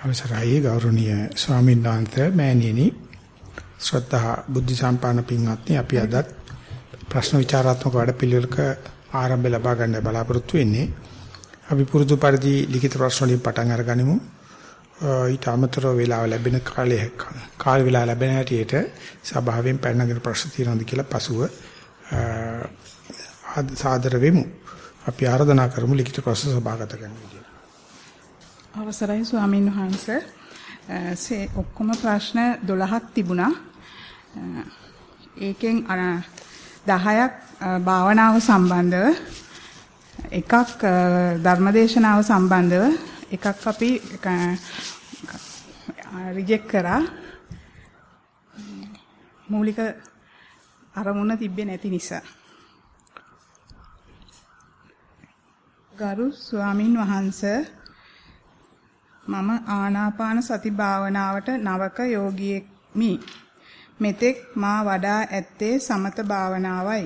අවසරයි ගෞරවනීය ස්වාමීන් වහන්සේ මෑණියනි. ශ්‍රද්ධා බුද්ධ සම්පන්න පින්වත්නි අපි අදත් ප්‍රශ්න විචාරාත්මක වැඩපිළිවෙලක ආරම්භය ලබා ගන්න බලාපොරොත්තු වෙන්නේ. අපි පුරුදු පරිදි ලිඛිත ප්‍රශ්න වලින් පටන් අරගනිමු. ඊට අමතරව වේලාව ලැබෙන කාලය කාල වේලාව ලැබෙන හැටියට සභාවෙන් පැනනගෙන ප්‍රශ්න තියෙනවද කියලා පසුව සාදර වෙමු. අපි ආරාධනා කරමු ලිඛිත ප්‍රශ්න සභාගත කරන්න විදියට. අවසරයි ස්වාමින් වහන්සේ. සේ ඔක්කොම ප්‍රශ්න 12ක් තිබුණා. ඒකෙන් 10ක් භාවනාව සම්බන්ධව එකක් ධර්මදේශනාව සම්බන්ධව එකක් අපි රිජෙක්ට් කරා. මූලික අරමුණ තිබ්බේ නැති නිසා. ගරු ස්වාමින් වහන්සේ මම ආනාපාන සති භාවනාවට නවක යෝගියෙක්මි. මෙතෙක් මා වඩා ඇත්තේ සමත භාවනාවයි.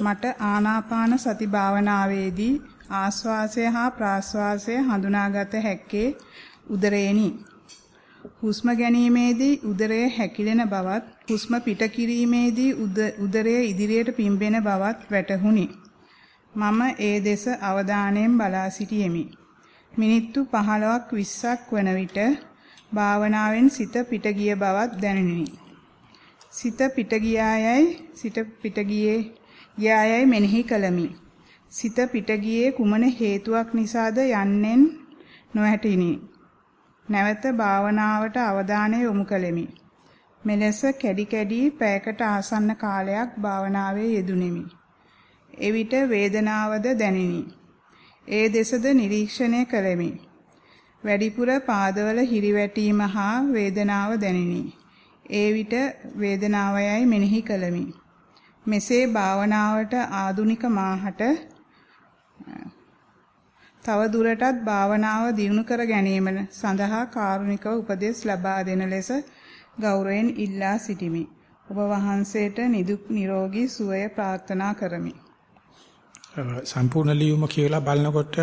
මට ආනාපාන සති භාවනාවේදී ආස්වාසය හා ප්‍රාස්වාසය හඳුනාගත හැක්කේ උදරේනි. හුස්ම ගැනීමේදී උදරය හැකිලෙන බවත් හුස්ම පිට කිරීමේදී උදරය ඉදිරියට පිම්බෙන බවත් වැටහුණි. මම ඒ දෙස අවධානයෙන් බලා සිටියෙමි. මිනිත්තු 15ක් 20ක් වන විට භාවනාවෙන් සිත පිට ගිය බවක් දැනුනි. සිත පිට ගියායයි සිත පිට ගියේ ගියායයි මෙනෙහි කළමි. සිත පිට ගියේ කුමන හේතුවක් නිසාද යන්නෙන් නොහැටිනි. නැවත භාවනාවට අවධානය යොමු කළෙමි. මෙලෙස කැඩි කැඩි පැයකට ආසන්න කාලයක් භාවනාවේ යෙදුණෙමි. එවිට වේදනාවද දැනිනි. ඒ දෙසද නිරීක්ෂණය කළෙමි. වැඩිපුර පාදවල හිරිවැටීම හා වේදනාව දැනිනි. ඒ විට වේදනාවයයි මෙනෙහි කළෙමි. මෙසේ භාවනාවට ආදුනික මාහට තව දුරටත් භාවනාව දියුණු කර ගැනීම සඳහා කාරුණිකව උපදෙස් ලබා දෙන ලෙස ගෞරවයෙන් ඉල්ලා සිටිමි. ඔබ වහන්සේට නිදුක් නිරෝගී සුවය ප්‍රාර්ථනා කරමි. සම්පූර්ණ ලියුම කියලා බලනකොට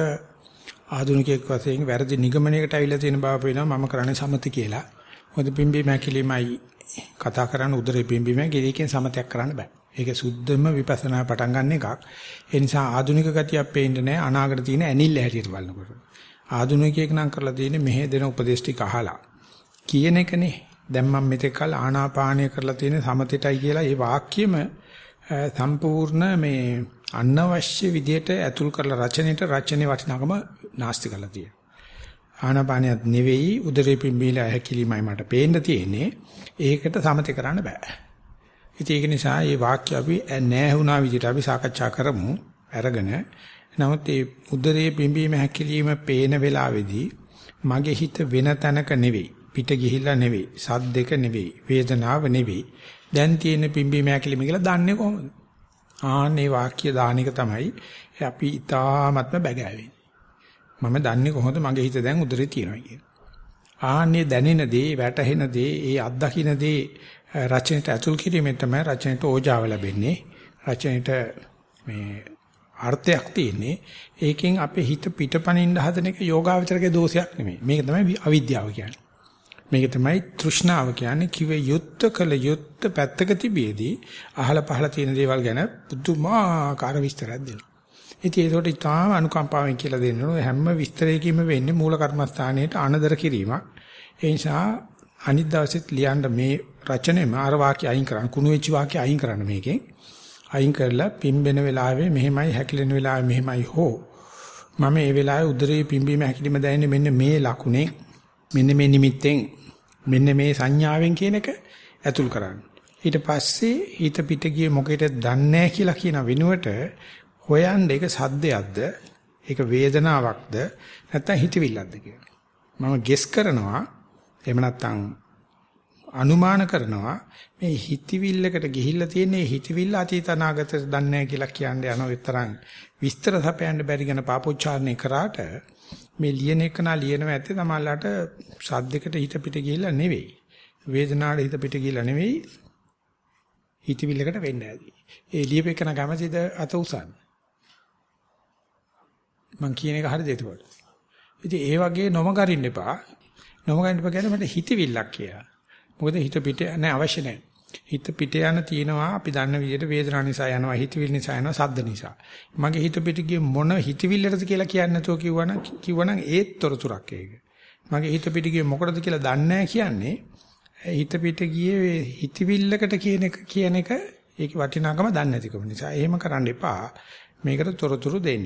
ආධුනිකයෙක් වශයෙන් වැරදි නිගමනයකට අවිලා තියෙන බව පේනවා මම කරන්නේ සමති කියලා. මොකද පිම්බි මැකිලිමයි කතා කරන්න උදරේ පිම්බි මැකිලිකෙන් සමතයක් කරන්න බෑ. ඒක සුද්ධම විපස්සනා පටන් ගන්න එකක්. ඒ නිසා ආධුනික ගතියක් පේන්නේ නැහැ අනාගත තියෙන ඇනිල්ල හැටියට බලනකොට. ආධුනිකයෙක් නම් කරලා තියෙන්නේ මෙහෙ දෙන උපදේශ ටික අහලා. කියන එකනේ. දැන් මම මෙතෙක් කල ආනාපානය කරලා තියෙන සමතෙටයි කියලා ඒ වාක්‍යෙම සම්පූර්ණ මේ අනවශ්‍ය විදියට ඇතුල් කරලා රචනෙට රචනයේ වටිනාකම නාස්ති කරලා තියෙනවා. ආනාපානියත් නෙවෙයි උදරේ පිම්බීලා හැකිලිමයි මට පේන්න තියෙන්නේ. ඒකට සමතේ කරන්න බෑ. ඉතින් ඒක නිසා මේ වාක්‍ය අපි නැහැ වුණා විදිහට අපි සාකච්ඡා කරමු අරගෙන. නමුත් මේ උදරේ පිම්බීම හැකිලිම පේන වෙලාවේදී මගේ හිත වෙන තැනක නෙවෙයි. පිට ගිහිල්ලා නෙවෙයි. සද්දක නෙවෙයි. වේදනාව නෙවෙයි. දැන් තියෙන පිම්බීම හැකිලිම කියලා දන්නේ කොහොමද? ආන්නේ වාක්‍ය දාන එක තමයි අපි ඊ타ත්ම බැගෑවෙන්නේ. මම දන්නේ කොහොමද මගේ හිත දැන් උදරේ තියෙනවා කියලා. ආන්නේ දැනෙන දේ, වැටහෙන දේ, ඒ අත්දකින්න දේ රචනෙට ඇතුල් කිරීමෙන් තමයි රචනෙට ඕජාව ලැබෙන්නේ. රචනෙට මේ අර්ථයක් තියෙන්නේ. ඒකෙන් අපේ හිත පිටපණින්න හදන එක යෝගාවචරකේ දෝෂයක් නෙමෙයි. මේක තමයි අවිද්‍යාව කියන්නේ. මේක තමයි තෘෂ්ණාව කියන්නේ කිවේ යුත්ත කළ යුත්ත පැත්තක තිබියදී අහල පහල තියෙන දේවල් ගැන පුදුමාකාර විස්තරයක් දෙනවා. ඉතින් ඒකට ඉතාම අනුකම්පාවෙන් කියලා දෙන්න ඕන හැම විස්තරයකින්ම වෙන්නේ මූල කර්මස්ථානයේට අනදර කිරීමක්. ඒ නිසා අනිත් දවසෙත් ලියන්න මේ රචනයේ මාර වාක්‍ය අයින් කරන්න කුණු වෙච්ච වාක්‍ය අයින් කරන්න මේකෙන්. අයින් කරලා පිම්බෙන වෙලාවේ මෙහෙමයි හැකිලෙන වෙලාවේ මෙහෙමයි හෝ මම මේ වෙලාවේ උදරයේ පිම්බීම හැකිලිම දැනෙන්නේ මෙන්න මේ ලකුණේ මෙන්න මේ නිමිත්තෙන් මෙන්න මේ සංඥාවෙන් කියන එක ඇතුල් කරන්න. ඊට පස්සේ හිත පිට ගියේ මොකේද දන්නේ කියලා කියන වෙනුවට හොයන්න ඒක සද්දයක්ද ඒක වේදනාවක්ද නැත්නම් හිතවිල්ලක්ද කියලා. මම ගෙස් කරනවා එහෙම නැත්නම් අනුමාන කරනවා මේ හිතවිල්ලකට ගිහිල්ලා තියෙන මේ හිතවිල්ල අතීත අනාගතයට දන්නේ නැහැ කියලා කියන්නේ යන විතරක් විස්තර සපයන්න බැරි ගැන පාපොච්චාරණය කරාට මේ ලියන එක නා ලියනවා ඇත්තේ තමයිලාට සද්දයකට හිත පිට ගිහිල්ලා නෙවෙයි. වේදනාවට හිත පිට ගිහිල්ලා නෙවෙයි. හිතවිල්ලකට වෙන්න ඇති. ඒ ලියපෙකන කැමතිද අත උසන්න. මං කියන එක හරිද එතකොට? ඉතින් ඒ වගේ නොමගරින්න එපා. නොමගන්න බෑ කියන්නේ මට හිතවිල්ලක් කියලා. මොකද හිත පිට නැහැ අවශ්‍ය නැහැ. හිත පිට යන තියනවා අපි දන්න විදිහට වේදනා නිසා යනවා හිතවිලි නිසා යනවා සද්ද නිසා. මගේ හිත පිට ගියේ මොන හිතවිල්ලටද කියලා කියන්නේ නැතුව කිව්වනම් කිව්වනම් ඒත් තොරතුරක් ඒක. මගේ හිත පිට ගියේ මොකටද කියලා දන්නේ කියන්නේ හිත පිට ගියේ හිතවිල්ලකට කියන එක කියන එක ඒකේ වටිනාකම දන්නේ නැතිකම නිසා. එහෙම කරන්න එපා. මේකට තොරතුරු දෙන්න.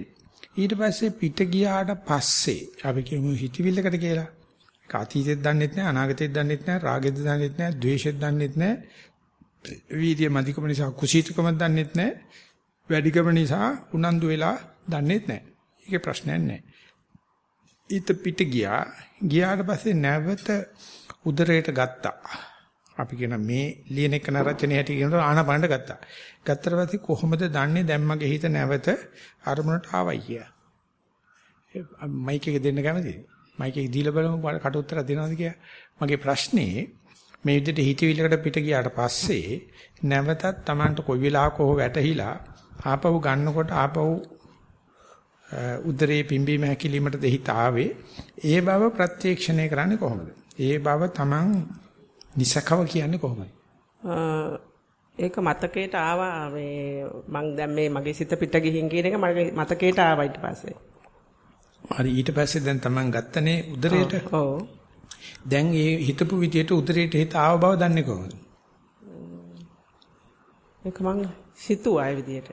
ඊට පස්සේ පිට ගියාට පස්සේ අපි කියමු හිතවිල්ලකට කියලා. ඒක අතීතෙත් දන්නෙත් නැහැ, අනාගතෙත් දන්නෙත් නැහැ, රාගෙත් දන්නෙත් නැහැ, ද්වේෂෙත් දන්නෙත් නැහැ. වීර්ය මධිකම නිසා කුසීතකම දන්නෙත් නැහැ. වැඩිකම නිසා උනන්දු වෙලා දන්නෙත් නැහැ. ඒකේ ප්‍රශ්නයක් නැහැ. ඊට පිට ගියා. ගියාට පස්සේ නැවත උදරයට ගත්තා. අපි කියන මේ ලියන එක නරචනේ හැටි කියනකොට ආනපනට ගත්තා. ගත්තට පස්සේ කොහොමද දන්නේ දැන් මගේ හිත නැවත අරමුණට ආවයි කියලා. මයික් එක දෙන්න කැමතිද? මයික් එක දීලා බලමු කට උත්තර දෙනවද කියලා. මගේ ප්‍රශ්නේ මේ විදිහට හිතවිල්ලකට පිට ගියාට පස්සේ නැවතත් Tamanට කොයි වෙලාවක හෝ වැටහිලා ආපහු ගන්නකොට ආපහු උදරේ පිම්බීම හැකිලීමට දෙහිත ආවේ ඒ බව ප්‍රත්‍යක්ෂණය කරන්නේ කොහොමද? ඒ බව Taman නිසකව කියන්නේ කොහොමද? ඒක මතකයට ආවා මේ මං දැන් මේ මගේ සිත පිට ගිහින් කියන එක මගේ මතකයට ආවා ඊට පස්සේ. හරි ඊට පස්සේ දැන් Taman ගත්තනේ උදරයට. ඔව්. දැන් ඒ හිතපු විදියට උදරයට හිත ආව බව දන්නේ කොහොමද? ඒක මං සිතුවා ඒ විදියට.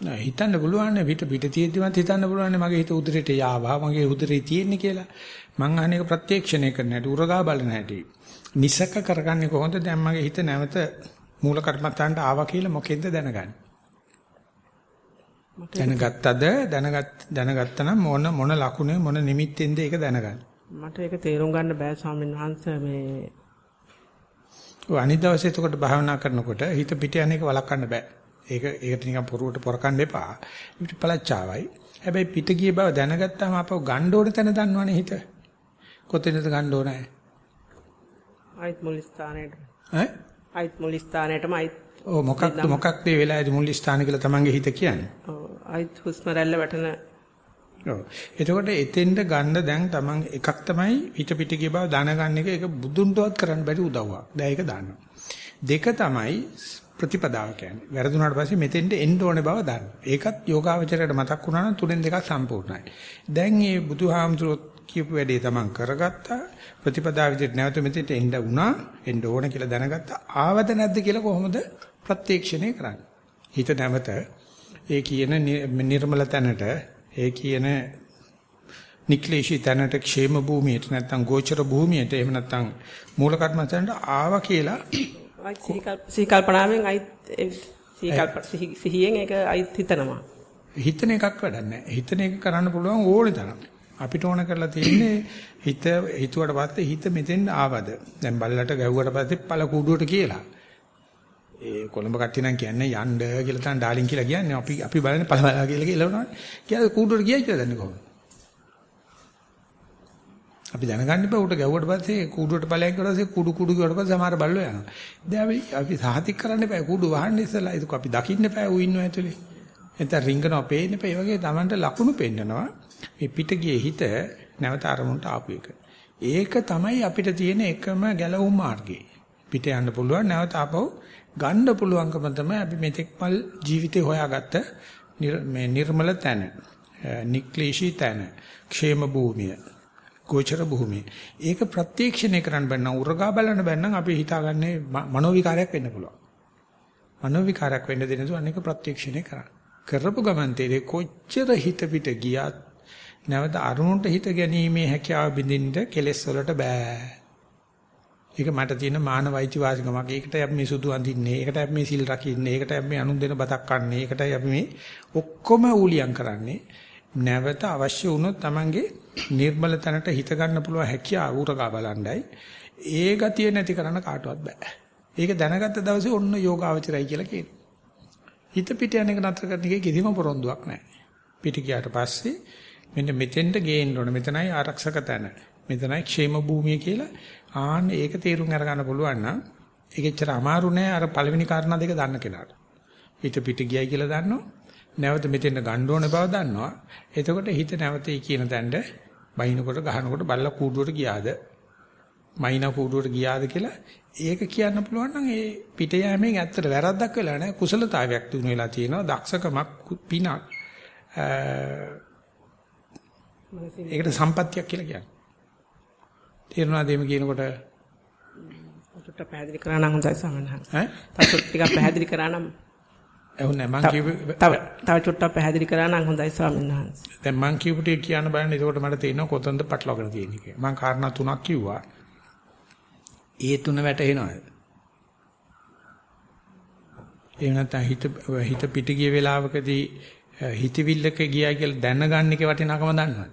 නෑ හිතන්න පුළුවන් පිට පිට තියෙද්දිමත් හිතන්න පුළුවන් මගේ හිත උදරයට යාවා මගේ උදරේ තියෙන්නේ කියලා. මං අහන එක ප්‍රත්‍යක්ෂණය කරන්න හැටි උරගා බලන හැටි. නිසක කරගන්නේ කොහොමද දැන් මගේ හිත නැවත මූල කර්මත්තාන්ට ආවා කියලා මොකෙන්ද දැනගන්නේ? දැනගත්තද දැනගත් දැනගත්තනම් මොන මොන ලකුණේ මොන නිමිත්තෙන්ද ඒක දැනගන්නේ? මට ඒක තේරුම් ගන්න බෑ ස්වාමීන් වහන්සේ මේ ඔය අනිත් දවසේ එතකොට භාවනා කරනකොට හිත පිට යන එක වළක්වන්න බෑ. ඒක ඒකට නිකන් පොරුවට පොරකන්න එපා. පිට පළච්චාවයි. හැබැයි පිට ගිය බව දැනගත්තාම අපව ගන්න ඕන තැන දන්නවනේ හිත. කොතැනද ගන්න ඕනේ? ආයිත් මුල් ස්ථානයට. ඈ? ආයිත් මුල් ස්ථානයටම ආයිත් ඔව් මොකක්ද මොකක්ද මේ වෙලාවේදී මුල් ස්ථාන කියලා තමන්ගේ හිත කියන්නේ? ඔව් ආයිත් හුස්ම රැල්ල වැටෙන ඔව්. එතකොට එතෙන්ට ගන්න දැන් තමන් එකක් තමයි පිට පිට ගිය බව දැනගන්න එක ඒක බුදුන්ටවත් කරන්න බැරි උදව්වක්. දැන් ඒක දන්නවා. දෙක තමයි ප්‍රතිපදාව කියන්නේ. වැරදුනාට පස්සේ මෙතෙන්ට එන්න ඕනේ බව දන්න. ඒකත් යෝගාවචරයට මතක් වුණා නම් තුනෙන් දෙකක් සම්පූර්ණයි. දැන් මේ බුදුහාමුදුරුවෝ කියපු වැඩේ තමන් කරගත්තා. ප්‍රතිපදාව විදිහට නැවත මෙතෙන්ට එන්න වුණා. එන්න ඕන කියලා දැනගත්තා. ආවද නැද්ද කියලා කොහොමද ප්‍රත්‍යක්ෂණය කරන්නේ? හිත නැවත ඒ කියන නිර්මල තැනට ඒ කියන නික්ලේශී තැනට ക്ഷേම භූමියට නැත්නම් ගෝචර භූමියට එහෙම නැත්නම් මූල කර්මස්ථානට ආවා කියලා ආයිත් සිහි කල්පනාවෙන් ආයිත් සිහි කල්ප සිහියෙන් ඒක ආයිත් හිතනවා. හිතන එකක් වැඩක් නැහැ. හිතන එක කරන්න පුළුවන් ඕනේ තරම්. අපිට ඕන කරලා තියෙන්නේ හිත හිතුවට පස්සේ හිත මෙතෙන් ආවද? දැන් බල්ලට ගැව්වට පස්සේ පළ කුඩුවට කියලා. ඒ කොළඹ කට්ටිය නම් කියන්නේ යන්න කියලා තමයි ඩාලින් කියලා කියන්නේ. අපි අපි බලන්නේ පළ බලා කියලා කියලානවා. කියලා කුඩුවට ගියයි කියලා දන්නේ කොහොමද? අපි දැනගන්න බෑ උට ගැව්වට පස්සේ කුඩුවට ඵලයක් කරලා පස්සේ කුඩු කුඩු කියවට පස්සේ සමහර බල්ලෝ යනවා. දැන් අපි අපි සාහතික කරන්න බෑ කුඩු වහන්න ඉස්සලා ඒක අපි දකින්න බෑ ඌ ඉන්නව ඇතුලේ. එතන රිංගනවා පේන්න බෑ. ඒ වගේ Tamanට ලකුණු පෙන්නනවා. මේ පිට ගියේ හිත නැවත අරමුණට ආපු එක. ඒක තමයි අපිට තියෙන එකම ගැලවුම් මාර්ගය. පිට යන්න පුළුවන් නැවත ආපහු ගන්න පුළුවන්කම තමයි අපි මෙතෙක්මල් ජීවිතේ හොයාගත්ත මේ නිර්මල තැන. නික්ලේශී තැන. ക്ഷേම භූමිය. ගෝචර භූමිය. ඒක ප්‍රත්‍යක්ෂණය කරන්න බැන්න උරගා බලන්න බැන්නම් අපි හිතාගන්නේ මනෝ විකාරයක් වෙන්න පුළුවන්. මනෝ විකාරයක් වෙන්න දෙන දු අනේක ප්‍රත්‍යක්ෂණය කරන්න. කරපු ගමන් තේරෙ කොච්චර හිත පිට ගියත් නැවත අරුණට හිත ගැනීමේ හැකියාව බින්දින්න කෙලෙස් වලට බෑ. ඒක මට තියෙන මානවයිචි වාසිකමක්. ඒකට අපි මේ සුදු අඳින්නේ, ඒකට අපි මේ සිල් රකින්නේ, ඒකට අපි මේ අනුන් දෙන බතක් කන්නේ, ඒකටයි අපි මේ ඔක්කොම ඌලියම් කරන්නේ. නැවත අවශ්‍ය වුණොත් Tamange නිර්මල තැනට හිත ගන්න පුළුවන් හැකියාව උරගා බලන්නයි. ඒ ගතිය නැති කරන්න කාටවත් බෑ. ඒක දැනගත්ත දවසේ ඔන්න යෝගාවචරයි කියලා කියනවා. හිත පිට යන එක නතර කරන එකේ කිසිම පොරොන්දුවක් නැහැ. පිට ගියාට පස්සේ මෙන්න මෙතෙන්ට ගේන්න ඕන. මෙතනයි ආරක්ෂක තැන. මෙතනයි ക്ഷേම භූමිය කියලා ආන්න ඒක තේරුම් අරගන්න පුළුවන් නම් ඒක එච්චර අමාරු නෑ අර පළවෙනි කාරණා දෙක දන්න කෙනාට. හිත පිට ගියයි කියලා දන්නවා. නැවත මෙතෙන්ට ගන්න ඕන බව දන්නවා. එතකොට හිත නැවතයි කියන තැනට බයිනකොට ගහනකොට බල්ලා කූඩුවට ගියාද මයිනා කූඩුවට ගියාද කියලා ඒක කියන්න පුළුවන් නම් ඒ පිට යෑමෙන් ඇත්තට වැරද්දක් වෙලා නැහැ කුසලතාවයක් තුන වෙලා තියෙනවා දක්ෂකමක් පිනක් ඒකට සම්පත්තියක් කියලා කියන්නේ තේරුණාද එහෙම කියනකොට චුට්ට පැහැදිලි කරා නම් හොඳයි සමහරවිට. ඈ තව ටිකක් පැහැදිලි කරා නම් එහුනේ මං කියපු තව තව චුට්ටක් පැහැදිලි කරා නම් හොඳයි ස්වාමීන් වහන්සේ. දැන් මං කියපු ටික කියන්න බලන්න එතකොට මට තේරෙනවා කොතනද පටලවාගෙන තියෙන්නේ කියලා. මං කාරණා තුනක් කිව්වා. ඒ තුන වැටහෙනවද? එහෙම නැත්නම් හිත හිත පිට ගිය වෙලාවකදී හිතවිල්ලක ගියා කියලා දැනගන්න එකේ වටිනාකම දන්නවද?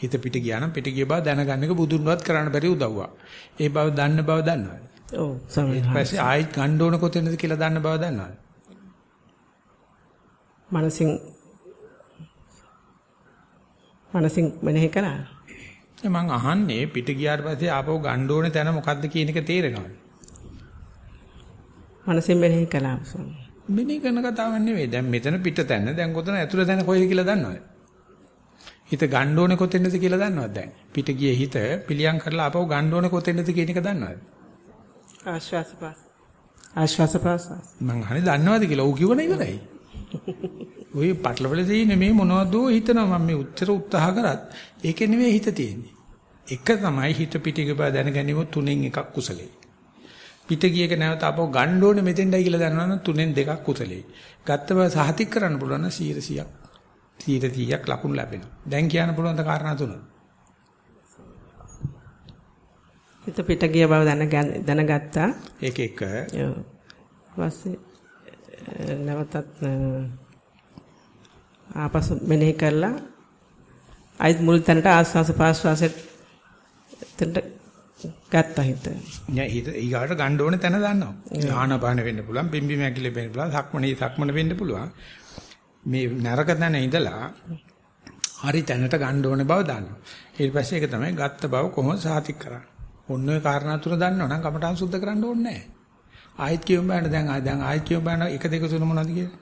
හිත පිට ගියා නම් පිට ගිය බව දැනගන්න එක බුදුන්වත් කරන්න බැරි උදව්වක්. ඒ බව දන්න බව දන්නවද? ඔව් ස්වාමීන් ඊට. පස්සේ ආයෙත් ගන්න ඕන කොතැනද කියලා දන්න බව දන්නවද? මනසින් මනසින් මෙනෙහි කරා. මම අහන්නේ පිට ගියාට පස්සේ ආපහු ගන්න ඕනේ තැන මොකද්ද කියන එක තේරෙනවද? මනසින් මෙනෙහි කළා ස්වාමීන්. මෙනේ කරන කතාවක් නෙවෙයි. දැන් මෙතන පිට තැන දැන් කොතන ඇතුළ තැන කොහෙද කියලා දන්නවද? හිත ගන්න ඕනේ කොතැනද කියලා දන්නවද දැන්? පිට ගියේ හිත පිළියම් කරලා ආපහු ගන්න ඕනේ කොතැනද කියන එක දන්නවද? ආශ්වාස ප්‍රාස. ආශ්වාස ප්‍රාශ්වාස. මං අහන්නේ දන්නවද කියලා. ඌ කිව්වන ඉවරයි. ඔය පටලවල තියෙන්නේ මේ මොනවදෝ හිතනවා මම මේ උත්තර උත්සාහ කරත් ඒක නෙවෙයි හිත තියෙන්නේ. එක තමයි හිත පිටික බව දැනගැනීම තුනෙන් එකක් කුසලයි. පිට ගියක නැවත අපෝ ගන්න ඕනේ මෙතෙන්ඩයි කියලා දන්නවනම් තුනෙන් දෙකක් කුසලයි. ගත්ත බව සහතික කරන්න පුළුවන් නම් 100ක් 100ක් ලකුණු ලැබෙනවා. දැන් කියන්න පුළුවන් ද කාරණා තුන. හිත පිට ගිය බව දැනගත්තා. ඒක එක ඔව්. ඊපස්සේ නැවතත් ආපසු මෙනෙහි කරලා අයිත් මුල් තැනට ආස්වාස පාස්වාසෙත් තැනට ගත්තා හිත. නෑ හිත ඊගාට ගන්න ඕනේ තැන දන්නවා. ආහනපාන වෙන්න පුළුවන්, පිම්බි මැකිලි වෙන්න පුළුවන්, සක්මණේ සක්මණ වෙන්න පුළුවන්. මේ නරක තැන ඉඳලා හරි තැනට ගන්න ඕනේ බව දන්නවා. ඊට පස්සේ ඒක තමයි ගත්ත බව කොහොමද සාතික් කරන්නේ. ඔන්න ඔය කාරණා තුන දන්නවනම් කමටහන් සුද්ධ කරන්න ඕනේ නැහැ. ආයෙත් කියමු බෑන දැන් ආ- දැන් ආයෙත් කියමු බෑන 1 2 3 මොනවද කියලා.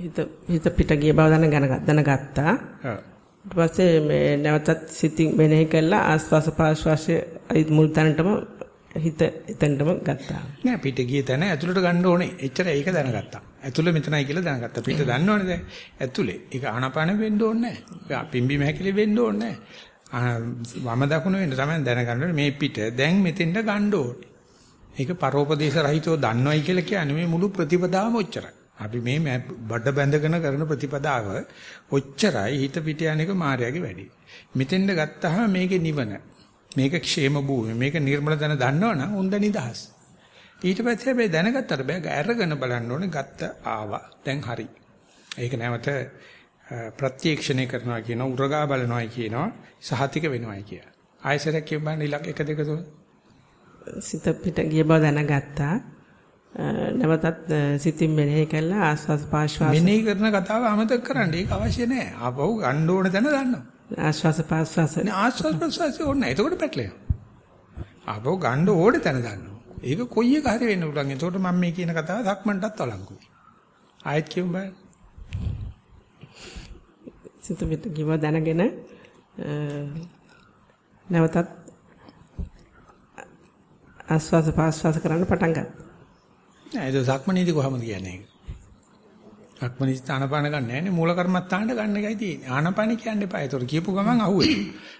හිත හිත පිට ගිය බව දැනගන- දැනගත්තා. ඔව්. ඊට පස්සේ මේ නැවතත් සිතින් මෙනෙහි කළා ආස්වාස පාස්වාසයේ අයිත් මුල් තැනටම හිත එතනටම ගත්තා. නෑ පිට ගියේ තැන ඇතුළට ගන්න ඕනේ. එච්චර ඒක දැනගත්තා. ඇතුළ මෙතනයි කියලා දැනගත්තා. පිට දන්නවනේ දැන්. ඇතුළේ. ඒක ආනාපාන වෙන්න ඕනේ නෑ. පිම්බි මහැකිලි වෙන්න ඕනේ නෑ. වම දකුණ වෙන්න තමයි දැනගන්න ඕනේ මේ පිට දැන් මෙතෙන්ට ගන්න ඕනේ. ඒක පරෝපදේශ රහිතව දන්නවයි කියලා කියන්නේ මේ මුළු ප්‍රතිපදාවම ඔච්චරයි. අපි මේ මැ- බඩ බැඳගෙන කරන ප්‍රතිපදාව ඔච්චරයි හිත පිට යන එක මායාවේ වැඩි. මෙතෙන්ට ගත්තාම මේකේ නිවන. මේක ക്ഷേම භූමිය. මේක නිර්මල දන දන්නවනම් උන්ද නිදහස්. ඊට පස්සේ හැබැයි දැනගත්තට බෑ අරගෙන බලන්න ඕනේ ගත්ත ආවා. දැන් හරි. ඒක නැවත ප්‍රත්‍යක්ෂණය කරනවා කියන උරගා බලනවායි කියනවා සහතික වෙනවායි කිය. ආයසරයක් කියපන් ඉලක්ක 1 2 3 සිත පිට ගිය බව දැනගත්තා. නැවතත් සිතින් මෙනෙහි කළා ආස්වාස පාස්වාස මෙනෙහි කරන කතාව අමතක කරන්න. ඒක අවශ්‍ය නෑ. ආපහු ගන්න ඕන තැන දන්නවා. ආස්වාස පාස්වාස නේ ආස්වාද ප්‍රසවාසය ඕනේ. එතකොට පැටලෙනවා. ආපහු ගන්න ඕනේ තැන දන්නවා. ඒක කොයි එක හරි වෙන්න පුළුවන්. එතකොට මම මේ කියන කතාව සක්මන්ටත් වළංගුයි. ආයෙත් කියමු බෑ. සිත ගිය බව දැනගෙන නැවතත් ආස්වාස පාස්වාස කරන්න පටන් ගත්තා. නෑ ඒක සක්මනීදී කොහමද කියන්නේ ඒක? සක්මනීදී ආනපාන ගන්න නෑනේ මූල කර්මත්තාන්ට ගන්න එකයි තියෙන්නේ. ආනපාන කියන්න එපා. ඒතකොට කියපු ගමන් අහුවේ.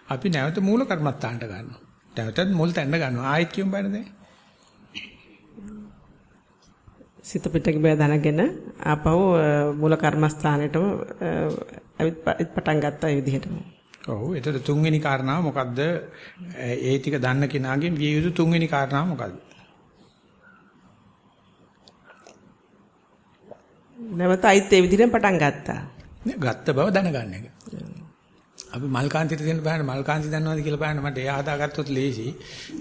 අපි නැවත මූල කර්මත්තාන්ට ගන්නවා. නැවතත් මුල් තැන්න ගන්නවා. ආයෙත් කියමු බෑනේ දැන්. සිත පිට ගිය බව දැනගෙන ආපහු මූල කර්මස්ථානෙටම අ, ඇවිත් ප- පටන් ගත්තා ඒ විදිහටම. ඔව් එතකොට තුන්වෙනි කාරණාව මොකද්ද? ඒ ටික දන්න කෙනාගෙන් විය යුතු තුන්වෙනි කාරණාව මොකද්ද? නැවත අයිත් ඒ විදිහෙන් පටන් ගත්තා. නේ, ගත්ත බව දැනගන්න එක. අපි මල්කාන්තිට දෙන්න බෑනේ මල්කාන්ති දන්නවද කියලා බලන්න මට එයා හදාගත්තොත් ලේසි.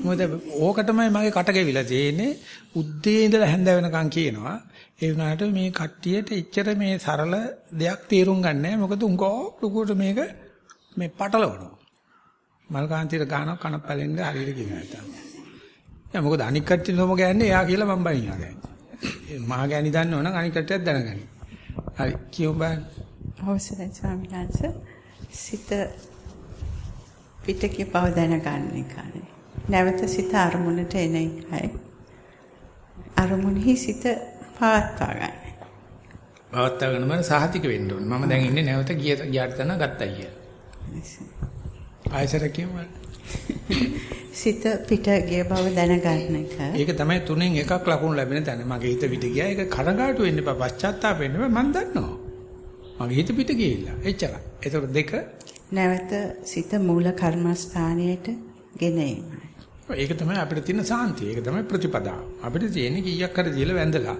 මොකද ඕක තමයි මගේ කට ගෙවිලා තියෙන්නේ. උද්දී ඉඳලා හැන්ද වෙනකන් කියනවා. ඒ වුණාට මේ කට්ටියට එච්චර මේ සරල දෙයක් තේරුම් ගන්න නැහැ. මොකද උංගෝ ලුකුවට මේක මේ පටලවනවා. මල්කාන්තිට ගානක් කන පැලෙන්න හරියට කියන නැත්තම්. එයා මොකද අනික් කට්ටිය නොම ගෑන්නේ එයා කියලා මම බනිනවා දැන්. මහා ගෑණි දන්නවනම් අනික් කට්ටියත් දැනගන්න. හරි කියමු බලන්න. අවසරයි ස්වාමීන් වහන්සේ සිත පිටකේ බව දැනගන්න එකනේ. නැවත සිත අරමුණට එන එකයි. අරමුණෙහි සිත පවත්වා ගන්න. පවත්වා ගන්න මම සාහතික වෙන්න ඕනේ. මම දැන් ඉන්නේ නැවත ගිය ගියාට තන ගත්තා කියලා. ආයසර කියමු. සිත පිට ගිය බව දැනගන්න එක. ඒක තමයි තුනෙන් එකක් ලකුණු ලැබෙන තැන. මගේ හිත පිට ගියා. ඒක කනගාටු වෙන්න එපා. පශ්චාත්තාප වෙන්න එපා. මම දන්නවා. මගේ හිත පිට ගිහිල්ලා. එච්චරයි. ඒතකොට දෙක නැවත සිත මූල කර්මස්ථානයට ගෙන ඒමයි. ඒක තමයි අපිට තියෙන සාන්තිය. ඒක තමයි ප්‍රතිපදාව. අපිට තියෙන්නේ කීයක් හරි දීලා වැඳලා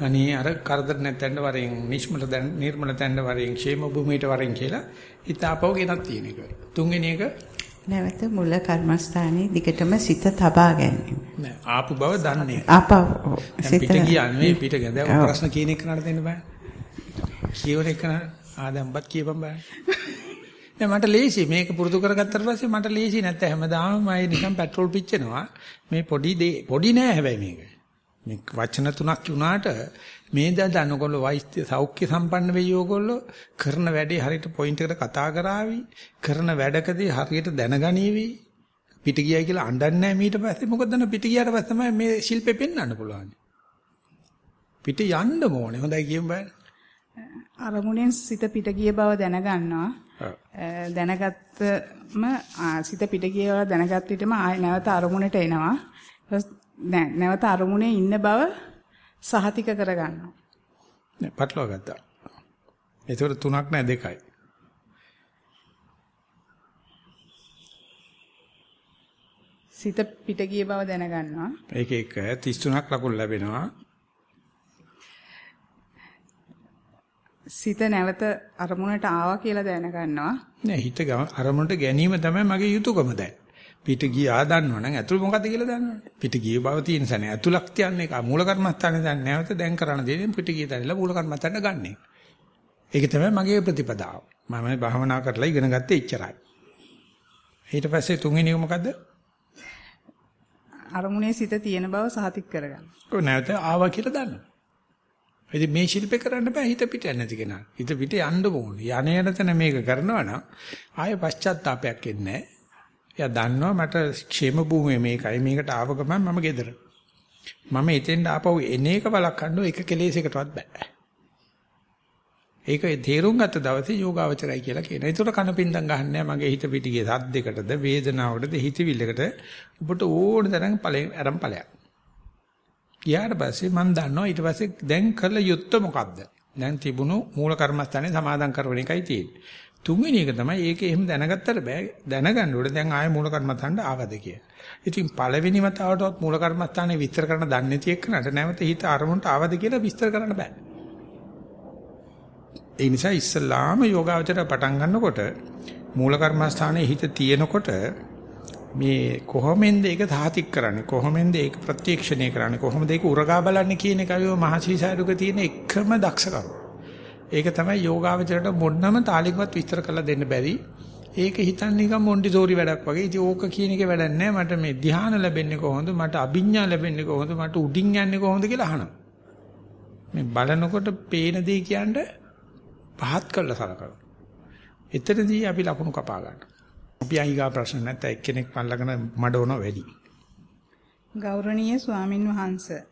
අනේ අර කරදර නැත්නම් වරෙන් නිෂ්මල දැන් නිර්මල තැන්න වරෙන් ക്ഷേම භූමියට වරෙන් කියලා හිතාපව ගෙනත් තියෙන එක. තුන්වෙනි එක නැවත මුල කර්මස්ථානයේ දිගටම සිත තබා ගැනීම. නෑ ආපු බව දන්නේ. ආපහු සිත ගියා නෙවෙයි පිට ගියා. දැන් ප්‍රශ්න කියන එක නඩ දෙන්න බෑ. කියවන එක ආ දැන්පත් කියපන් බෑ. දැන් මට ලේසි මේක පුරුදු කරගත්තට පස්සේ මට ලේසි නැත්නම් හැමදාම මම නිකන් පෙට්‍රෝල් පිච්චෙනවා. මේ පොඩි දේ පොඩි නෑ හැබැයි මේක. මේ වචන තුනක් වුණාට මේ දන්නකොල්ල වෛද්‍ය සෞඛ්‍ය සම්පන්න වෙයි ඕගොල්ලෝ කරන වැඩේ හරියට පොයින්ට් එකට කතා කරાવી කරන වැඩකදී හරියට දැනගනීවි. පිට ගියයි කියලා අඬන්නේ නැහැ ඊට පස්සේ. මොකද දන්න පිට ගියාට පස්සේ තමයි මේ ශිල්පෙ පෙන්වන්න පුළුවන්. පිට යන්න ඕනේ. හොඳයි කියමු බෑ අරමුණෙන් සිත පිට ගිය බව දැනගන්නවා. දැනගත්තම සිත පිට ගිය බව දැනගත් විටම ආය නැවත අරමුණට එනවා. නැවත අරමුණේ ඉන්න බව සහතික කරගන්නවා. නෑ පටලවා ගත්තා. ඒතකොට තුනක් නෑ දෙකයි. සිත පිට ගිය බව දැනගන්නවා. ඒක එක 33ක් ලකුණු ලැබෙනවා. සිත නැවත අරමුණට ආවා කියලා දැනගන්නවා. නෑ හිත අරමුණට ගැනීම තමයි මගේ යුතුයකම දැන්. පිට ගියා දන්නවනම් ඇතුළ මොකද්ද කියලා දන්නවනේ. පිට ගිය බව තියෙන සැන ඇතුළක් තියන්නේ ඒක මූල කර්මස්ථානේ දන්නේ නැවත දැන් කරන දේ පිට ගිය තැනilla මූල කර්මස්ථානට ගන්න එක. ඒක තමයි මගේ ප්‍රතිපදාව. මම භාවනා කරලා ඉගෙන ගත්තේ එච්චරයි. ඊට පස්සේ තුන්වෙනි එක මොකද්ද? අරමුණේ සිත තියෙන බව සහතික කරගන්න. ඔව් නැවත ආවා කියලා දන්නවා. ඉතින් මේ ශිල්පේ කරන්න බෑ හිත පිට නැති කෙනා. හිත පිට යන්න ඕනේ. යන යන තැන මේක කරනවා නම් ආයෙ පශ්චාත්තාවයක් එන්නේ නැහැ. එයා දන්නවා මට ക്ഷേම භූමිය මේකයි මේකට ආව ගමන් මම ගෙදර. මම එතෙන්ට ආපහු එන එක බලකන්නෝ එක කෙලෙසයකටවත් බෑ. ඒක තේරුම් ගත්ත දවසේ යෝගාවචරයි කියලා කියනවා. ඒතර කනපින්දම් ගහන්නේ මගේ හිත පිටිගේ සද්දයකටද වේදනාවකටද හිතවිල්ලකට ඔබට ඕන තරම් ඵලෙන් අරන් ඵලයක්. ගියාට පස්සේ මම දන්නවා ඊට පස්සේ දැන් කළ යුත්තේ මොකද්ද? දැන් තිබුණු මූල කර්මස්ථානේ සමාදන් කරන එකයි තියෙන්නේ. තුන්වෙනි එක තමයි ඒක එහෙම දැනගත්තට බෑ දැනගන්න ඕනේ දැන් ආයේ මූල කර්මස්ථානට ආවද කියලා. ඉතින් පළවෙනි වතාවටවත් මූල කර්මස්ථානේ විස්තර කරන්න දන්නේ නැති එක්කනට නැවත හිත අරමුණට ආවද කියලා විස්තර කරන්න බෑ. ඒ නිසා ඉස්සලාම යෝගාවචර පටන් ගන්නකොට මූල කර්මස්ථානයේ හිත තියෙනකොට මේ කොහොමෙන්ද ඒක සාතික් කරන්නේ කොහොමෙන්ද ඒක ප්‍රත්‍යක්ෂණය කරන්නේ කොහොමද ඒක උරගා බලන්නේ කියන එකයි මහසීසාරුක තියෙන එකම දක්ෂකම. ඒක තමයි යෝගාවචරයට මොන්නම තාලිකවත් විස්තර කරලා දෙන්න බැරි. ඒක හිතන්නේ නිකන් මොන්ටිසෝරි වැඩක් වගේ. ඉතින් ඕක කියන එක වැඩක් නැහැ. මට මේ ධ්‍යාන ලැබෙන්නේ කොහොමද? මට අභිඥා ලැබෙන්නේ කොහොමද? මට උඩින් යන්නේ කොහොමද කියලා අහනවා. මේ බලනකොට පේන දේ කියන්නේ පහත් කරලා සලකනවා. එතනදී අපි ලකුණු කපා ගන්නවා. අපි අයිගා ප්‍රශ්න නැත්නම් එක්කෙනෙක් මල්ලගෙන මඩවන වැඩි. ගෞරවනීය ස්වාමින් වහන්සේ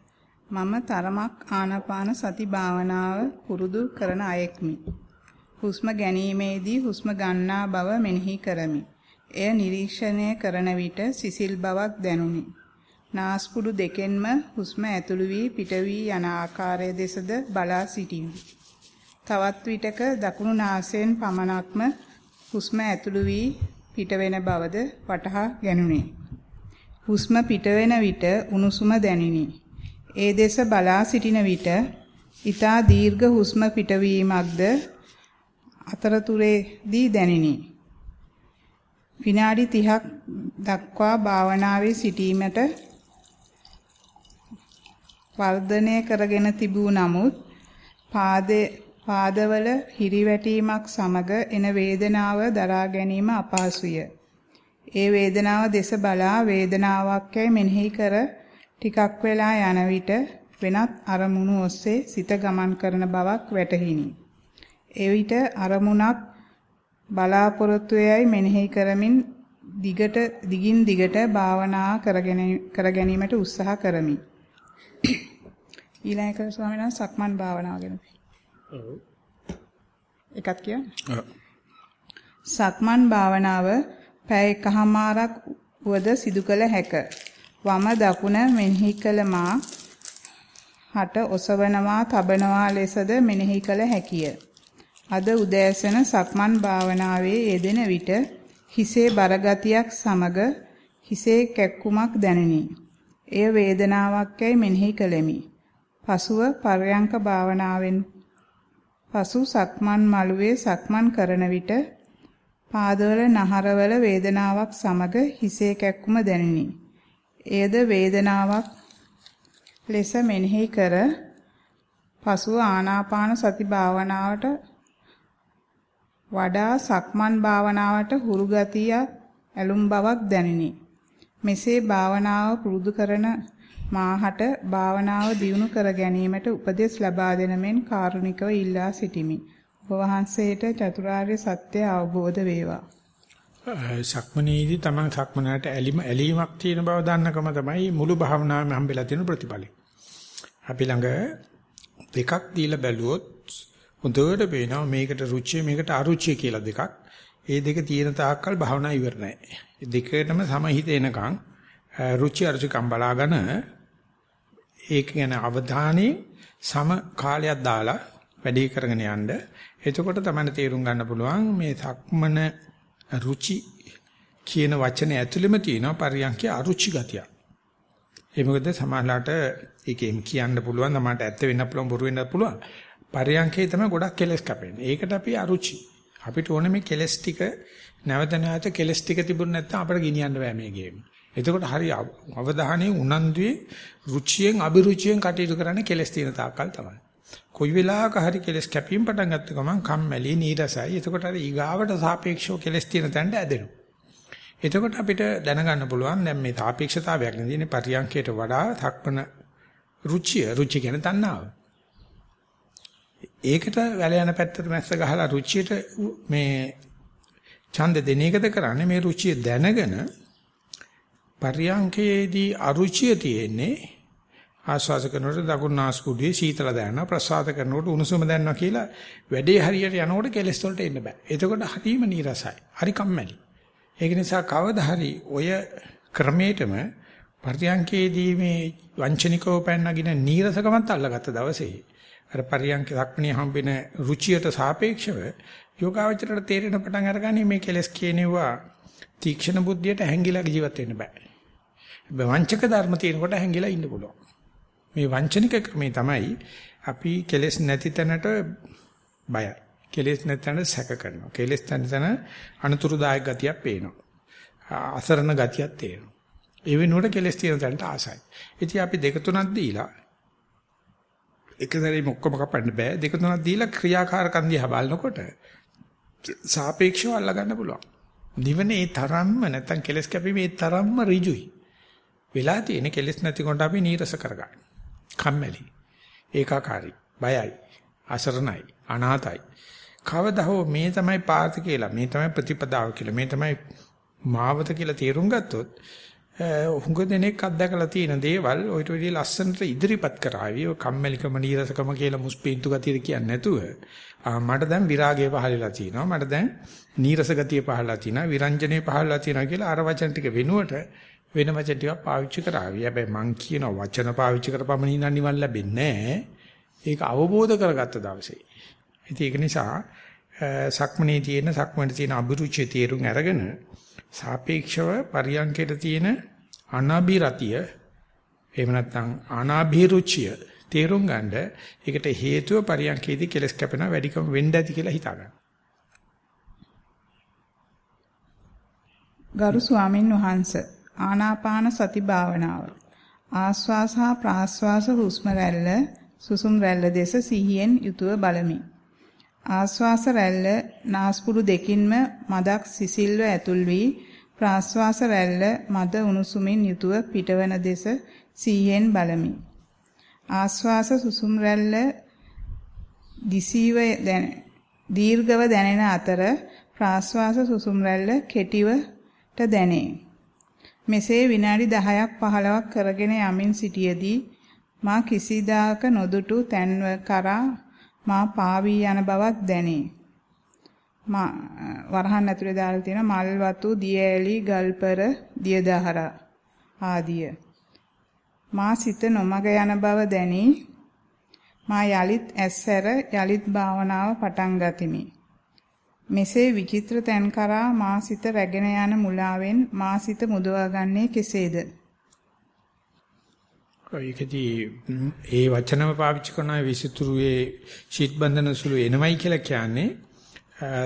මම තරමක් ආනාපාන සති භාවනාව පුරුදු කරන අයෙක්මි. හුස්ම ගැනීමේදී හුස්ම ගන්නා බව මෙනෙහි කරමි. එය නිරීක්ෂණය කරන විට සිසිල් බවක් දැනුනි. නාස්පුඩු දෙකෙන්ම හුස්ම ඇතුළු වී පිට වී යන ආකාරය දෙසද බලා සිටිමි. තවත් විටක දකුණු නාසයෙන් පමණක්ම හුස්ම ඇතුළු වී පිට වෙන බවද වටහා ගැනුනි. හුස්ම පිට වෙන විට උණුසුම දැනිනි. ඒ දෙස බලා සිටින විට ඊතා දීර්ඝ හුස්ම පිටවීමක්ද අතරතුරේදී දැනිනි. විනාඩි 30ක් දක්වා භාවනාවේ සිටීමට වර්ධනය කරගෙන තිබූ නමුත් පාදයේ පාදවල හිරිවැටීමක් සමග එන වේදනාව දරා ගැනීම අපහසුය. ඒ වේදනාව දෙස බලා වේදනාවක් යයි මෙනෙහි කර ටිකක් වෙලා යන විට වෙනත් අරමුණු ඔස්සේ සිත ගමන් කරන බවක් වැටහිණි. එවිට අරමුණක් බලාපොරොත්තු යයි මෙනෙහි කරමින් දිගට දිගින් දිගට භාවනා කරගෙන කර ගැනීමට උත්සාහ කරමි. ඊළඟ එක ස්වාමීන් වහන්සේ සක්මන් භාවනාව ගැන. ඔව්. එකක් කියන්න. සක්මන් භාවනාව පැය එකහමාරක් වද සිදු කළ හැක. වම දකුණ මෙනෙහි කළ මා හට ඔසවනවා තබනවා ලෙසද මෙනෙහි කළ හැකිය. අද උදෑසන සක්මන් භාවනාවේ යෙදෙන විට හිසේ බරගතියක් සමග හිසේ කැක්කුමක් දැනිනි. එය වේදනාවක් යයි මෙනෙහි කළෙමි. පසුව පර්යංක භාවනාවෙන් පසු සක්මන් මළුවේ සක්මන් කරන විට පාදවල නහරවල වේදනාවක් සමග හිසේ කැක්කුම දැනිනි. එයද වේදනාවක් ලෙස මෙනෙහි කර පසුව ආනාපාන සති භාවනාවට වඩා සක්මන් භාවනාවට හුරු ගතිය ඇලුම් බවක් දැනිනි. මෙසේ භාවනාව පුරුදු කරන මාහට භාවනාව දියුණු කර ගැනීමට උපදෙස් ලබා දෙන මෙන් කාරුණිකව ඉල්ලා සිටිමි. ඔබ වහන්සේට චතුරාර්ය සත්‍ය අවබෝධ වේවා. සක්මනේදී තමන් සක්මනට ඇලිම ඇලීමක් තියෙන බව දන්නකම තමයි මුළු භාවනාවෙම හම්බෙලා තියෙන ප්‍රතිඵලය. අපි ළඟ දෙකක් දීලා බැලුවොත් හොඳට පේනවා මේකට රුචිය මේකට අරුචිය කියලා දෙකක්. ඒ දෙක තියෙන තාක්කල් භාවනා ඉවර නැහැ. දෙකේටම සමහිත එනකන් රුචි අරුචිකම් බලාගෙන ඒක ගැන අවධානයේ සම කාලයක් දාලා වැඩි කරගෙන යන්න. එතකොට තමයි තේරුම් ගන්න පුළුවන් මේ සක්මන රුචි කියන වචනේ ඇතුළෙම තියෙනවා පරියන්කේ අරුචි ගතිය. ඒ මොකද සමහරලාට ඒකෙම කියන්න පුළුවන් සමහරට ඇත්ත වෙන්න පුළුවන් බොරු වෙන්නත් පුළුවන්. පරියන්කේ තමයි ගොඩක් කෙලස් කැපෙන්නේ. ඒකට අපි අරුචි. අපිට ඕනේ මේ කෙලස් ටික නැවත නැවත කෙලස් ටික තිබුණ නැත්නම් අපිට ගෙනියන්න බෑ මේ ගේම. එතකොට හරි අවධානයේ උනන්දුවේ රුචියෙන් අභිරුචියෙන් කටයුතු කරන්නේ කෙලස් තියෙන තාක්කල් තමයි. කොයි වෙලාවක හරි කෙලස් කැපීම පටන් ගත්ත ගමන් කම්මැලි නීරසයි. එතකොට හරි ඊගාවට සාපේක්ෂව කෙලස් තියෙන තැනට ඇදෙනවා. එතකොට අපිට දැනගන්න පුළුවන් දැන් මේ සාපේක්ෂතාවයක් නෙදිනේ පරියන්කයට වඩා තක්පන රුචිය රුචි කියන තණ්හාව. ඒකට වැල යන පැත්තට මැස්ස ගහලා රුචියට මේ ඡන්ද දෙන එකද කරන්නේ මේ රුචිය දැනගෙන පරියන්කයේදී අරුචිය තියෙන්නේ ආස්වාස කරනකොට දකුණු නාස්පුඩුවේ සීතල දැනෙනවා ප්‍රසආත කරනකොට උණුසුම දැනෙනවා කියලා වැඩේ හරියට යනකොට කෙලස් වලට එන්න බෑ. එතකොට හරීම නීරසයි. හරි කම්මැලි. ඒක නිසා කවදා හරි ඔය ක්‍රමයටම පරියන්කේදී මේ වංචනිකව පැනනගින නීරසකමත් අල්ලගත්ත දවසේ අර පරියන්ක දක්ණිය හම්බෙන රුචියට සාපේක්ෂව යෝගාවචරයට තේරෙන පටන් අරගන්නේ මේ කෙලස් කියනවා තීක්ෂණ බුද්ධියට හැංගිලා ජීවත් වෙන්න බෑ. වංචක ධර්ම තියෙනකොට හැංගිලා ඉන්න පුළුවන්. මේ වංචනික ක්‍රමේ තමයි අපි කෙලස් නැති තැනට බයයි. කෙලස් නැති තැනට සැක කරනවා. කෙලස් නැති තැන අනතුරුදායක ගතියක් පේනවා. අසරණ ගතියක් තේරෙනවා. ඒ වෙනුවට කෙලස් තියෙන තැනට ආසයි. ඉතින් අපි දෙක තුනක් දීලා එක සැරේ ඔක්කොම කපන්න බෑ. දෙක තුනක් දීලා ක්‍රියාකාරකම් දිහා බලනකොට සාපේක්ෂව අල්ලා ගන්න පුළුවන්. නිවනේ තරම්ම නැත්තම් කෙලස් කැපීමේ තරම්ම ඍජුයි. වෙලා තියෙන කෙලස් නැති කොට අපි නීරස කරගන්න. කම්මැලි. ඒකාකාරී. බයයි. අසරණයි. අනාතයි. කවදා හෝ මේ තමයි පාත කියලා මේ තමයි ප්‍රතිපදාව කියලා මේ තමයි මාවත කියලා තේරුම් ගත්තොත් හුඟ දෙනෙක් අත්දකලා තියෙන දේවල් ඔයිට වෙඩි ලස්සනට ඉදිරිපත් කරાવી ඔය කම්මැලිකම නීරසකම කියලා මුස්පීන්තු ගතියද කියන්නේ නැතුව මට දැන් විරාගය පහලලා තියෙනවා මට දැන් නීරස ගතිය පහලලා තියෙනවා විරංජනේ පහලලා තියෙනවා කියලා අර වචන ටික වෙනුවට වෙන වචන ටිකක් පාවිච්චි කරાવી හැබැයි මං කියන වචන පාවිච්චි කරපමණින් නම් නිවන් ලැබෙන්නේ නැහැ. ඒක අවබෝධ කරගත්ත දවසේ. ඉතින් ඒක නිසා සක්මනේ තියෙන සක්මනේ තියෙන අභිරුචිය තේරුම් අරගෙන සාපේක්ෂව පරියන්කේට තියෙන අනාභිරතිය එහෙම නැත්නම් අනාභිරුචිය තේරුම් ගන්න ඒකට හේතුව පරියන්කේදී කෙලස් කැපෙන වැඩිකම වෙන්න ඇති කියලා හිතා ගන්න. ගරු ස්වාමින් වහන්සේ. ආනාපාන සති භාවනාව ආස්වාස හා ප්‍රාස්වාස හුස්ම රැල්ල සුසුම් රැල්ල දෙස සිහියෙන් යුතුව බලමි. ආස්වාස රැල්ල නාස්පුඩු දෙකින්ම මදක් සිසිල්ව ඇතුල් වී ප්‍රාස්වාස රැල්ල මද උණුසුමින් යුතුව පිටවන දෙස සීයෙන් බලමි. ආස්වාස සුසුම් රැල්ල දිසීව දැන දීර්ඝව දැනෙන අතර ප්‍රාස්වාස සුසුම් රැල්ල කෙටිවට දැනේ. මෙසේ විනාඩි 10ක් 15ක් කරගෙන යමින් සිටියේදී මා කිසිදාක නොදුටු තැන්ව කරා මා පාවී යන බවක් දැනේ. මා වරහන් ඇතුලේ දාලා තියෙන මල් වතු, දියඇලි, ගල්පර, දියදහර ආදිය. මා සිත නොමග යන බව දැනි මා යලිත් ඇස්සර යලිත් භාවනාව පටන් ගතිමි. මෙසේ විචිත්‍ර තැන් කරා මා සිත රැගෙන යන මුලාවෙන් මා සිත මුදවාගන්නේ කෙසේද? ඒකදී ඒ වචනම පාවිච්චි කරන විසිතුරුවේ ෂීට් බන්ධන සුළු එනවයි කියලා කියන්නේ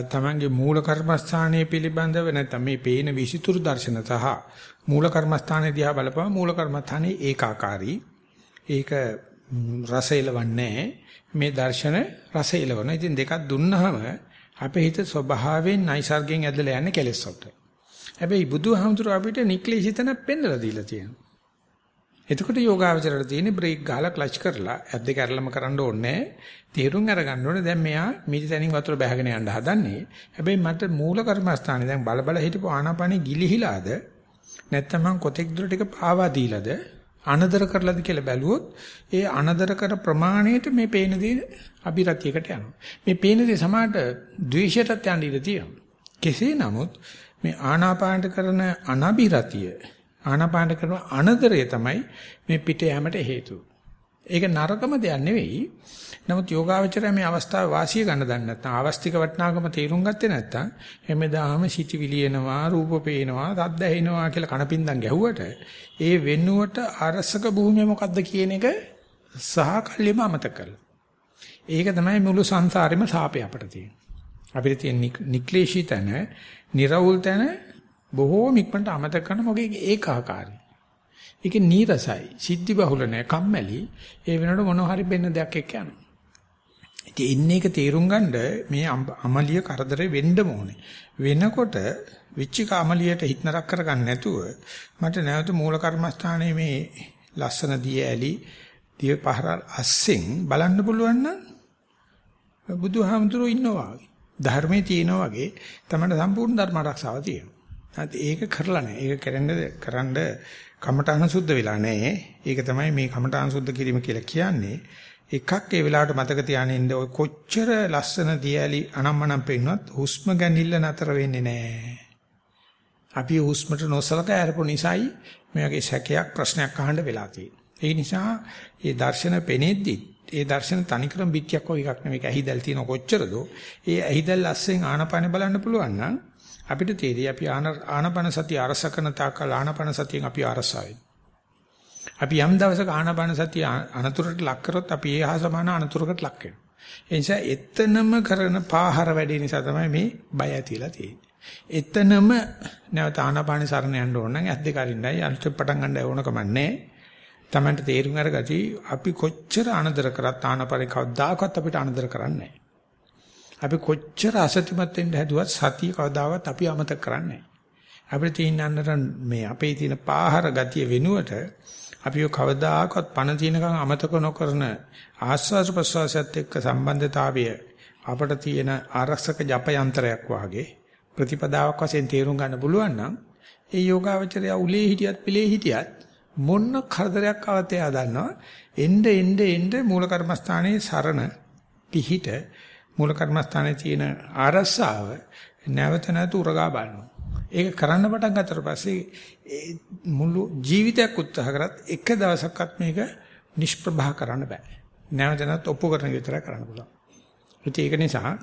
තමන්ගේ මූල කර්මස්ථානයේ පිළිබඳව නැත්නම් මේ පේන විසිතුරු දර්ශන සහ මූල කර්මස්ථානයේ දිහා බලපුවම මූල කර්මස්ථානයේ ඒකාකාරී ඒක රස එලවන්නේ මේ දර්ශන රස එලවන. ඉතින් දෙකක් දුන්නාම අපේ හිත ස්වභාවයෙන් නයිසර්ගයෙන් ඇදලා යන්නේ කෙලෙස් වලට. හැබැයි බුදුහාමුදුර අපිට නික්ලේශිතන පෙන්දලා දීලා තියෙනවා. එතකොට යෝගාවචරයට තියෙන බ්‍රේක් ගහලා ක්ලච් කරලා ඇද්ද දෙක අරලම කරන්න ඕනේ. තීරුම් අරගන්න ඕනේ දැන් මෙයා මිලිතනින් වතුර බහගෙන යන්න හදන්නේ. හැබැයි මට මූල කර්මස්ථානේ දැන් බල බල හිටපු ආනාපානෙ ගිලිහිලාද නැත්නම් මං කොතෙක් දුර ටික පාවා දීලාද අනදර කරලාද කියලා බැලුවොත් ඒ අනදර කර ප්‍රමාණයට මේ පේන දේ අභිරතියකට යනවා. මේ පේන දේ සමාට ද්වේෂයටත් යන්න ඉඩ තියෙනවා. කෙසේ නමුත් මේ ආනාපානට කරන අනබිරතිය ආනාපානට කරන අනදරය තමයි මේ පිට යෑමට හේතුව. ඒක නරකම දෙයක් නෙවෙයි. නමුත් යෝගාවචරය මේ අවස්ථාව වාසිය ගන්න දන්නේ නැත්නම් ආවස්තික වටිනාකම තේරුම් ගත්තේ නැත්නම් හැමදාම සිටිවිලි එනවා රූප පේනවා සද්ද ඇහෙනවා කියලා කනපින්දම් ගැහුවට ඒ වෙනුවට අරසක භූමිය මොකද්ද කියන එක සහකල්යම අමතක කරලා. ඒක තමයි මුළු සංසාරෙම සාපේ අපිට තියෙන්නේ. අපිට තියෙන නික්ලේශී තන, निराවුල් තන බොහෝ මික්මන්ට අමතක කරන මොකේ ඒකාකාරයි. ඒක නීරසයි, සිද්ධි බහුල නැහැ, කම්මැලි. ඒ වෙනකොට මොන හරි වෙන්න දෙයක් එක්ක යනවා. ඉතින් ඉන්නේ එක තේරුම් ගන්න මේ අමලිය කරදරේ වෙන්න ඕනේ. වෙනකොට විච්චික අමලියට හිත නරක කරගන්න නැතුව මට නැවත මූල කර්මස්ථානයේ මේ ලස්සන දිය ඇලි දිය පහර අස්සෙන් බලන්න පුළුවන් නම් බුදුහාමුදුරුවෝ ඉන්නවා වගේ. ධර්මයේ තියෙනවා වගේ තමයි සම්පූර්ණ ධර්ම ආරක්ෂාව තියෙනවා. ඒක කරලා නැහැ. ඒක කරන්න කරන්න කමඨාන සුද්ධ වෙලා නැහැ. ඒක තමයි මේ කමඨාන සුද්ධ කිරීම කියලා කියන්නේ. එකක් ඒ වෙලාවට මතක තියාගෙන ඉන්න ඔය කොච්චර ලස්සන දියලි අනම්මනම් පෙන්වත් හුස්ම ගැනීමල නතර වෙන්නේ නැහැ. අපි හුස්මට නොසලකා ආරපු නිසායි මේ වගේ සැකයක් ප්‍රශ්නයක් අහන්න වෙලා තියෙන්නේ. ඒ නිසා මේ දර්ශන පෙනෙද්දි ඒ දර්ශන තනිකරම පිටියක් වගේ එකක් නෙමෙයි ඇහිදල් තියෙන කොච්චරද ඒ ඇහිදල් අස්සෙන් ආනපන බලන්න පුළුවන් නම් අපිට තේරෙයි අපි ආනපන සතිය අරසකන තාකල් ආනපන සතියෙන් අපි අරසයි. අපි යම් දවසක ආනාපාන සතිය අනතුරට ලක් කරොත් අපි ඒ හා සමාන අනතුරකට ලක් වෙනවා. ඒ නිසා එතනම කරන පාහර වැඩි නිසා තමයි මේ බය ඇතිලා තියෙන්නේ. එතනම නැවත ආනාපාන සරණ යන්න ඕන නම් ඇස් දෙක අරින්නයි අලුත් පටන් ගන්න ඕන කමන්නේ. Tamanට තේරුම් අරගති අපි කොච්චර අනදර කරත් ආනාපාන කවදාකවත් අපිට අනදර කරන්නේ අපි කොච්චර අසත්‍යමත් වෙන්න හැදුවත් සතිය කවදාවත් අපි අමතක කරන්නේ අපිට තියෙන මේ අපේ තියෙන පාහර ගතිය වෙනුවට අපි කවදාකවත් පණ තිනකම් අමතක නොකරන ආස්වාද ප්‍රසවාසයත් එක්ක සම්බන්ධතාවය අපට තියෙන ආරක්ෂක ජප යන්ත්‍රයක් වාගේ ප්‍රතිපදාවක් වශයෙන් තේරුම් ගන්න පුළුවන් නම් ඒ යෝගාවචරය උලේ හිටියත් පිළේ හිටියත් මොන කරදරයක් ආවත් එයා දන්නවා. එnde එnde එnde මූල කර්මස්ථානයේ සරණ පිහිට මූල කර්මස්ථානයේ තියෙන ආරස්සාව නැවත නැතු උරගා බලනවා ඒක කරන්න පටන් ගත්තට පස්සේ මුළු ජීවිතයක් උත්සාහ කරත් එක දවසක්වත් මේක නිෂ්ප්‍රභා කරන්න බෑ. නැවත නැවත ඔප්පු කරන විතරයි කරන්න පුළුවන්. ඒක නිසා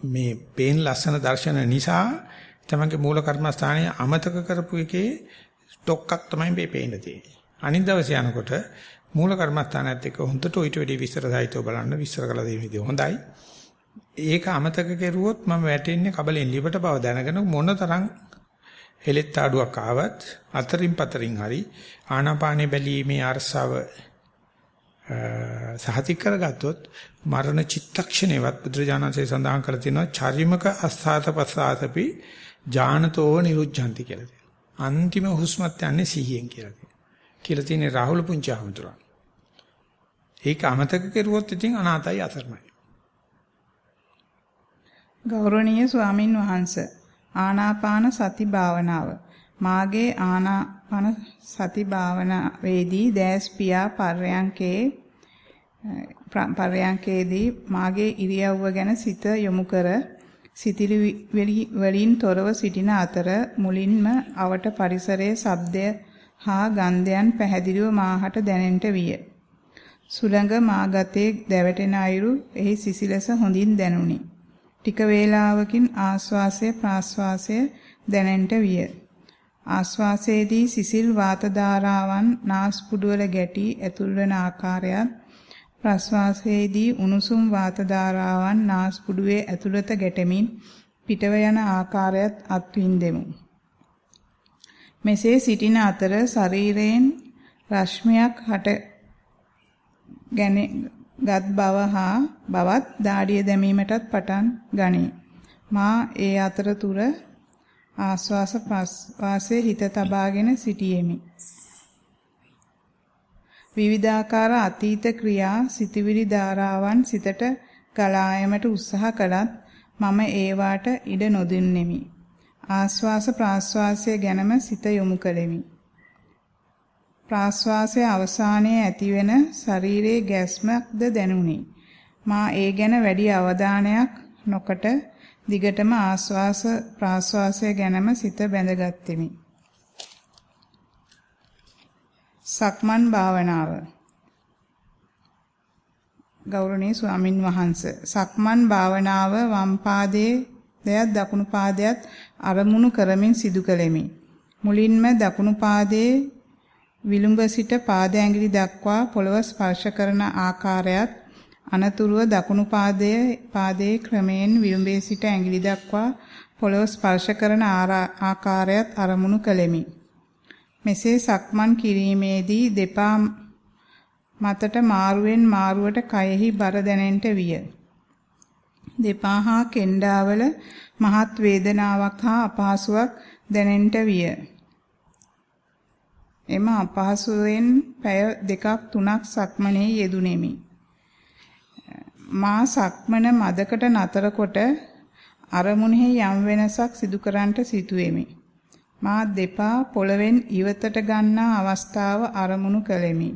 මේ පේන ලස්සන දර්ශන නිසා තමන්ගේ මූල කර්මස්ථානයේ අමතක කරපු එකේ ටොක්ක්ක් තමයි මේ පේන්න තියෙන්නේ. අනිත් දවසේ යනකොට මූල කර්මස්ථානයත් එක්ක හොඳට ඊට වැඩි විස්තර සහිතව බලන්න විස්තර කළ දෙන විදිහ හොඳයි. ඒක අමතක කෙරුවොත් මම වැටෙන්නේ කබලෙන් ලිපට බව දැනගෙන මොන තරම් හෙලෙත් ආඩුවක් ආවත් අතරින් පතරින් හරි ආනාපානේ බැලීමේ අරසාව සහතික කරගත්තොත් මරණ චිත්තක්ෂණේවත් බුදුරජාණන්සේ සඳහන් කර තිනවා චරිමක අස්ථාත පස්සාතපි ඥානතෝ නිරුද්ධಂತಿ කියලා තියෙනවා. අන්තිම හුස්මත් යන්නේ සිහියෙන් කියලා තියෙනවා. කියලා තියෙන්නේ රාහුල පුංචාමතුරා. ඒක අමතක කෙරුවොත් ඉතින් අනාතයි අසරණයි. ගෞරවනීය ස්වාමින් වහන්ස ආනාපාන සති භාවනාව. මාගේ ආනාපාන සති භාවනාවේදී දැස් පියා පර්යංකේ පර්යංකේදී මාගේ ඉරියව්ව ගැන සිත යොමු කර සිතිලි වලින් තොරව සිටින අතර මුලින්ම අවට පරිසරයේ ශබ්දය හා ගන්ධයන් පැහැදිලිව මාහට දැනෙන්නට විය. සුළඟ මාගතේ දැවටෙන අයුරු එහි සිසිලස හොඳින් දැනුනි. ටික වේලාවකින් ආශ්වාසය ප්‍රාශ්වාසය දැනෙන්නට විය. ආශ්වාසයේදී සිසිල් වාත ධාරාවන් නාස්පුඩුවල ගැටි ඇතුල් වන ආකාරයත් ප්‍රශ්වාසයේදී උණුසුම් වාත ධාරාවන් නාස්පුඩුවේ ඇතුළත ගැටෙමින් පිටව යන ආකාරයත් අත්විඳෙමු. මෙසේ සිටින අතර ශරීරයෙන් රශ්මියක් හට ගත් බව හා බවත් දාඩිය දැමීමටත් පටන් ගනී. මා ඒ අතරතුර ආස්වාස ප්‍රස්වාසයේ හිත තබාගෙන සිටියෙමි. විවිධාකාර අතීත ක්‍රියා සිතවිලි ධාරාවන් සිතට ගලායමට උත්සාහ කළත් මම ඒවාට ඉඩ නොදුන්නෙමි. ආස්වාස ප්‍රාස්වාසය ගැනම සිත යොමු කළෙමි. ප්‍රාස්වාසයේ අවසානයේ ඇතිවෙන ශරීරයේ ගැස්මක්ද දැනුනි. මා ඒ ගැන වැඩි අවධානයක් නොකොට දිගටම ආස්වාස ප්‍රාස්වාසය ගැනම සිත බැඳගත්ෙමි. සක්මන් භාවනාව ගෞරවනීය ස්වාමින් වහන්සේ සක්මන් භාවනාව වම් පාදයේ දෙයත් දකුණු පාදයට අරමුණු කරමින් සිදු කළෙමි. මුලින්ම දකුණු පාදයේ විලුඹ සිට පාද ඇඟිලි දක්වා පොළව ස්පර්ශ කරන ආකාරයත් අනතුරුව දකුණු පාදයේ පාදයේ ක්‍රමයෙන් විලුඹේ සිට ඇඟිලි දක්වා පොළව ස්පර්ශ කරන ආකාරයත් අරමුණු කළෙමි. මෙසේ සක්මන් කිරීමේදී දෙපා මතට මාරුවෙන් මාරුවට කයෙහි බර දැනෙන්නට විය. දෙපා හා කෙන්ඩාවල මහත් වේදනාවක් හා අපහසුාවක් දැනෙන්නට විය. එම අපහසුයෙන් පැය දෙකක් තුනක් සක්මනේ යෙදුණෙමි. මා සක්මන මදකට නතර කොට අරමුණෙහි යම් වෙනසක් සිදු කරන්නට සිටුවෙමි. මා දෙපා පොළවෙන් ඉවතට ගන්නා අවස්ථාව අරමුණු කළෙමි.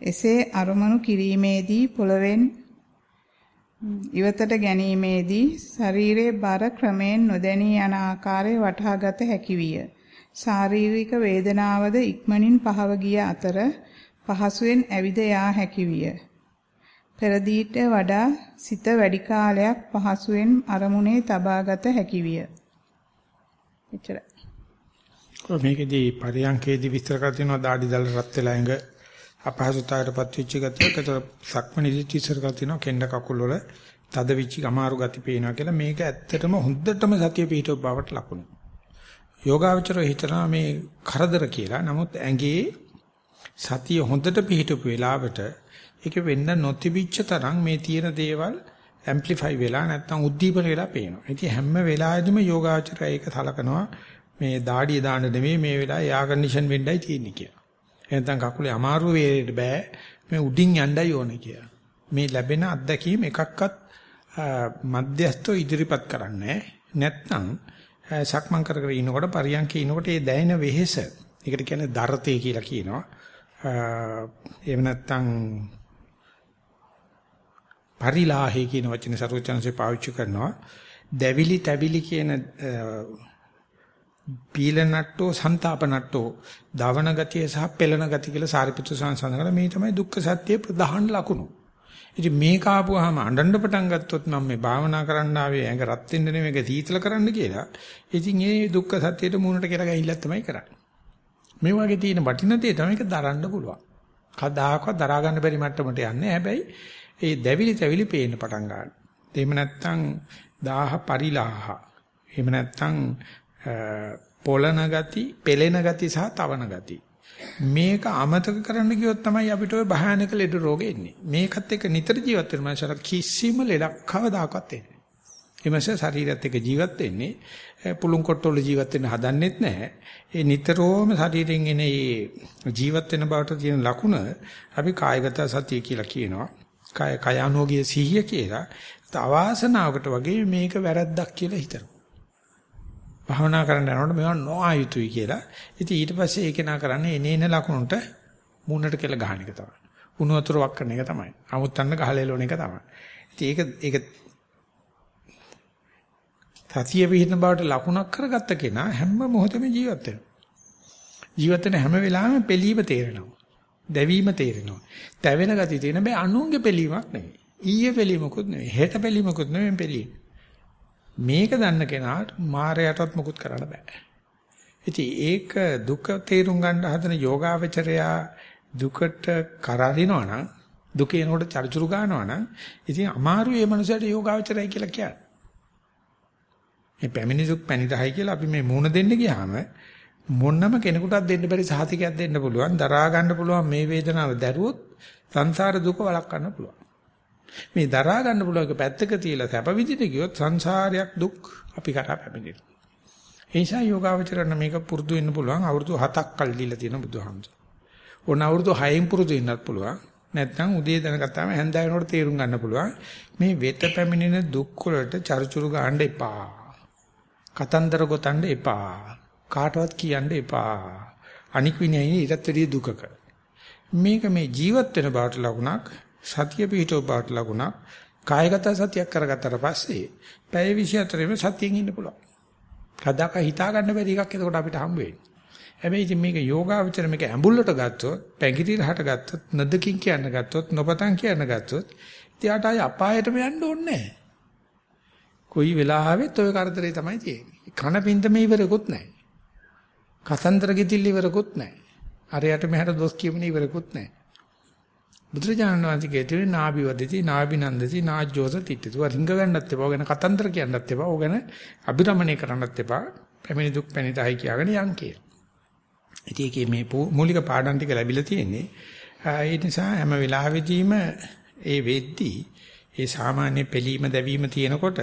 එසේ අරමුණු කිරීමේදී පොළවෙන් ඉවතට ගැනීමේදී ශරීරයේ බර ක්‍රමයෙන් නොදැනී යන ආකාරය වටහාගත හැකි විය. ශාරීරික වේදනාවද ඉක්මනින් පහව ගිය අතර පහසුවෙන් ඇවිද යා හැකි විය. පෙරදීට වඩා සිත වැඩි කාලයක් පහසුවෙන් අරමුණේ තබාගත හැකි විය. එච්චරයි. මේකෙදී පරියංකේදී විස්තර කර තියෙනවා দাঁඩි දල රත් වෙලා ඇඟ අපහසුතාවයටපත් වෙච්ච ගතියක්. ඒතර සක්මණේදී විස්තර කර තියෙනවා කෙන්ඩ කකුල් වල තද වෙච්ච අමාරු ගති පේනවා කියලා. මේක ඇත්තටම හොඳටම සතිය පිහිටව බවට ලකුණු. යෝගාවචරය හිතනවා මේ කරදර කියලා. නමුත් ඇඟේ සතිය හොඳට පිහිටපු වෙලාවට ඒක වෙන්න නොතිබිච්ච තරම් මේ තියෙන දේවල් ඇම්ප්ලිෆයි වෙලා නැත්නම් උද්දීපන වෙලා පේනවා. ඉතින් හැම වෙලාවෙදිම යෝගාචරය ඒක සලකනවා මේ දාඩිය දාන්න නෙමෙයි මේ වෙලාවේ එයා කන්ඩිෂන් වෙන්නයි තියෙන්නේ කියලා. එහෙනම් කකුලේ අමාරු වේරෙට බෑ මේ උඩින් යන්නයි ඕනේ කියලා. මේ ලැබෙන අත්දැකීම් එකක්වත් මධ්‍යස්තෝ ඉදිරිපත් කරන්නේ නැත්නම් සක්මන් කර කර ඉනකොට පරියන්කේ ඉනකොට ඒ දැනෙන වෙහෙස ඒකට කියන්නේ දරතේ කියලා කියනවා. එහෙම නැත්නම් පරිලාහේ කියන වචනේ සරුවචනසේ පාවිච්චි කරනවා. දැවිලි තැවිලි කියන පීල නට්ටෝ සන්තාප නට්ටෝ දවන ගතිය සහ පෙළන ගතිය කියලා සාරිපුත්‍ර සංසඳන කරලා මේ තමයි දුක්ඛ සත්‍යයේ ප්‍රධාන ලකුණු. ඉතින් මේක ආපුවාම අඬන්න පටන් ගත්තොත් මම මේ භාවනා කරන්න ආවේ ඇඟ රත් වෙන්න නෙමෙයි මේක තීතල කරන්න කියලා. ඉතින් ඒ දුක්ඛ සත්‍යයට මූණට කියලා ගහිල්ලක් තමයි කරන්නේ. මේ වගේ තියෙන වටින දේ තමයි ඒක දරන්න පුළුවන්. කදාකවත් දරා ගන්න බැරි මට්ටමට යන්නේ. හැබැයි ඒ දැවිලි තැවිලි පේන්න පටන් ගන්නවා. එහෙම නැත්නම් දාහ පරිලාහ. එහෙම නැත්නම් පොළන ගති, පෙළෙන ගති සහ තවන ගති. මේක අමතක කරන්න ගියොත් තමයි අපිට ওই භයානක ලෙඩ රෝගෙ එන්නේ. මේකත් එක්ක නිතර ජීවත් වෙන මනසට කිසිම ලෙඩක් කවදාකවත් එන්නේ නැහැ. එමස ශරීරයත් එක්ක ජීවත් වෙන්නේ පුළුන් කොට්ටවල ජීවත් වෙන්න හදන්නෙත් නැහැ. ඒ නිතරම ශරීරයෙන් එන ඒ ජීවත් වෙන බවට තියෙන ලකුණ අපි කායගත සතිය කියලා කියනවා. කාය කයානෝගිය සිහිය කියලා. අවාසනාවකට වගේ මේක වැරද්දක් කියලා හිතනවා. භාවනා කරන්න යනකොට මේවා නොආයුතුයි කියලා. ඉතින් ඊට පස්සේ ඒක නා කරන්නේ එනේන ලකුණට මුණට කියලා ගහන එක තමයි. උණු වතුර වක් කරන එක තමයි. අමුත්තන්න ගහලා එලවන එක තමයි. ඉතින් ඒක ඒක සතිය පිහිටන බවට ලකුණක් කරගත්ත කෙනා හැම මොහොතෙම ජීවත් වෙනවා. ජීවත් වෙන හැම වෙලාවෙම පිළීම තේරෙනවා. දැවීම තේරෙනවා. තැවෙන ගතිය තියෙන බෑ අනුන්ගේ පිළීමක් නෙවෙයි. ඊයේ පිළීමකුත් නෙවෙයි. හෙට පිළීමකුත් නෙවෙයි පිළීම. මේක දන්න කෙනාට මායයටත් මුකුත් කරන්න බෑ. ඉතින් ඒක දුක තේරුම් ගන්න හදන යෝගාවචරයා දුකට කරරිනවා නම් දුකේනකොට චර්චුරු ගන්නවා නම් ඉතින් අමාරුයි මේ මනුස්සයාට යෝගාවචරයි කියලා කියන්නේ. මේ පැමිණි දුක් පැනිරහයි කියලා අපි මේ මූණ දෙන්න ගියාම මොන්නම කෙනෙකුටත් දෙන්න බැරි සහතිකයක් දෙන්න පුළුවන් දරා ගන්න පුළුවන් මේ වේදනාව දැරුවොත් සංසාර දුක වළක්වන්න පුළුවන්. මේ දරා ගන්න පුළුවන් එක පැත්තක තියලා සැප විඳින්න ගියොත් සංසාරයක් දුක් අපි කරා පැමිණෙනවා. ඒ නිසා යෝගාවචරණ මේක පුරුදු වෙන්න පුළුවන් අවුරුදු 7ක් කල් දීලා තියෙන බුදුහාමුදුරුවෝ. ඕන අවුරුදු 6න් පුරුදු වෙන්නත් පුළුවන්. නැත්නම් උදේ දැනගත්තාම හැන්දෑව වෙනකොට තේරුම් ගන්න පුළුවන්. මේ වෙත පැමිණෙන දුක් වලට චර්චුරු ගන්න එපා. කතන්දර ගොතන්න එපා. කාටවත් කියන්න එපා. අනික් විනයයි ඊටත් වැඩිය දුකක. මේක මේ ජීවත් වෙන බවට ලකුණක්, සතිය පිහිටව බවට ලකුණක්, කායගත සතියක් කරගත්තට පස්සේ පැය 24ෙම සතියෙන් ඉන්න පුළුවන්. කදාක හිතා ගන්න බැරි එකක් එතකොට අපිට හම්බ වෙන්නේ. හැබැයි ඉතින් මේක යෝගාවචර මේක ඇඹුල්ලට ගත්තොත්, පැංගිටි රහට ගත්තොත්, නදකින් කියන්න ගත්තොත්, නොපතන් කියන්න ගත්තොත්, ඉතියාට ආය අපායටම යන්න ඕනේ නැහැ. කොයි වෙලාවෙත් ওই කරදරේ තමයි තියෙන්නේ. කන පින්දම ඉවරකුත් නැහැ. කතන්දර ගෙතිල් ඉවරකුත් නැහැ. අරයට මෙහාට දොස් කියමින ඉවරකුත් නැහැ. බුදුරජාණන් වහන්සේ කියතුනේ නාභිවදති නාභිනන්දති නාජ්ජෝස තිට්ඨිතු. රිංග ගන්නත් එපා. ඔගෙන කතන්දර කියන්නත් එපා. ඔගෙන අභිරමණය කරන්නත් එපා. පැමිණි දුක් පැනිතයි කියාගෙන යන් කියලා. ඉතින් ඒකේ මේ මූලික පාඩම් ටික ලැබිලා තියෙන්නේ. ඒ නිසා හැම වෙලාවෙදීම ඒ වෙද්දී ඒ සාමාන්‍ය පිළීම දැවීම තියෙනකොට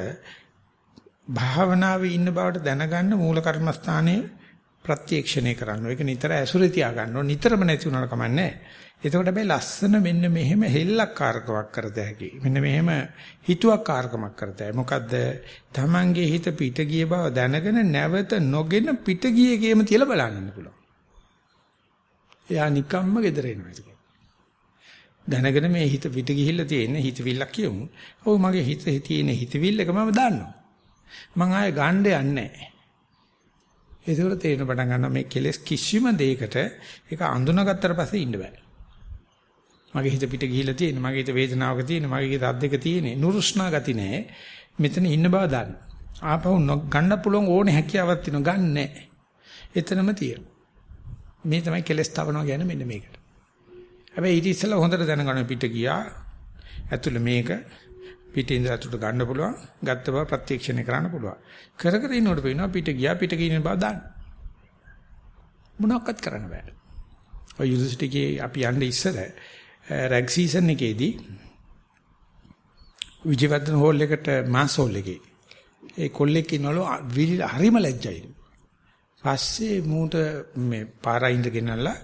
භාවනාවේ ඉන්න බවට දැනගන්න මූල කර්මස්ථානයේ ප්‍රත්‍යක්ෂණය කරන්න. ඒක නිතර ඇසුරේ තියා ගන්න ඕන. නිතරම නැති වුණාට කමන්නේ එතකොට හැබැයි ලස්සන මෙන්න මෙහෙම හෙල්ලක්කාරකමක් කරත හැකි. මෙන්න මෙහෙම හිතුවක්කාරකමක් කරත හැකි. මොකද්ද? Tamange හිත පිට ගිය බව දැනගෙන නැවත නොගෙන පිට ගිය ගේම තියලා බලන්න පුළුවන්. එයා නිකම්ම gedere එනවා ඒක. දැනගෙන මේ හිත පිට ගිහිල්ලා තියෙන හිතවිල්ලක් කියමු. ඔව් මගේ හිත තියෙන හිතවිල්ලක මම දන්නවා. මං ආයේ ගන්න යන්නේ නැහැ. ඒකවල තේරෙන පටන් ගන්නවා මේ කෙලෙස් කිසිම දෙයකට ඒක අඳුනගත්තට පස්සේ ඉන්න බෑ. මගේ හිත පිට ගිහිල්ලා තියෙන, මගේ හිත වේදනාවක තියෙන, මගේ හිත අද්දක තියෙන, නුරුස්නා ගති නැහැ. මෙතන ඉන්න බව දන්න. ආපහු ගන්න පුළුවන් ඕනේ හැකියාවක් තියෙනවා ගන්න නැහැ. එතනම තියෙනවා. මේ තමයි කෙලස් තවනවා කියන්නේ මෙන්න මේකට. හැබැයි ඊට ඉස්සෙල්ලා හොඳට දැනගන්න පිට ගියා. ඇතුළ මේක පිටින් ඉඳලා අතුට ගන්න පුළුවන්. ගත්ත බව ප්‍රත්‍යක්ෂණය කරන්න පුළුවන්. කර කර ඉන්නකොට පේනවා පිට ගියා පිට ගින බව දාන්න. මොනවක්වත් කරන්න බෑ. ඔය යුනිවර්සිටි එකේ අපි යන්නේ ඉස්සර රැග් සීසන් එකේදී විජයවර්ධන හෝල් එකට මාස් හෝල් එකේ ඒ කොල්ලෙක් ඉන්නවලු හරිම ලැජ්ජයි. පස්සේ මූට මේ පාරයින්ද ගෙනල්ලා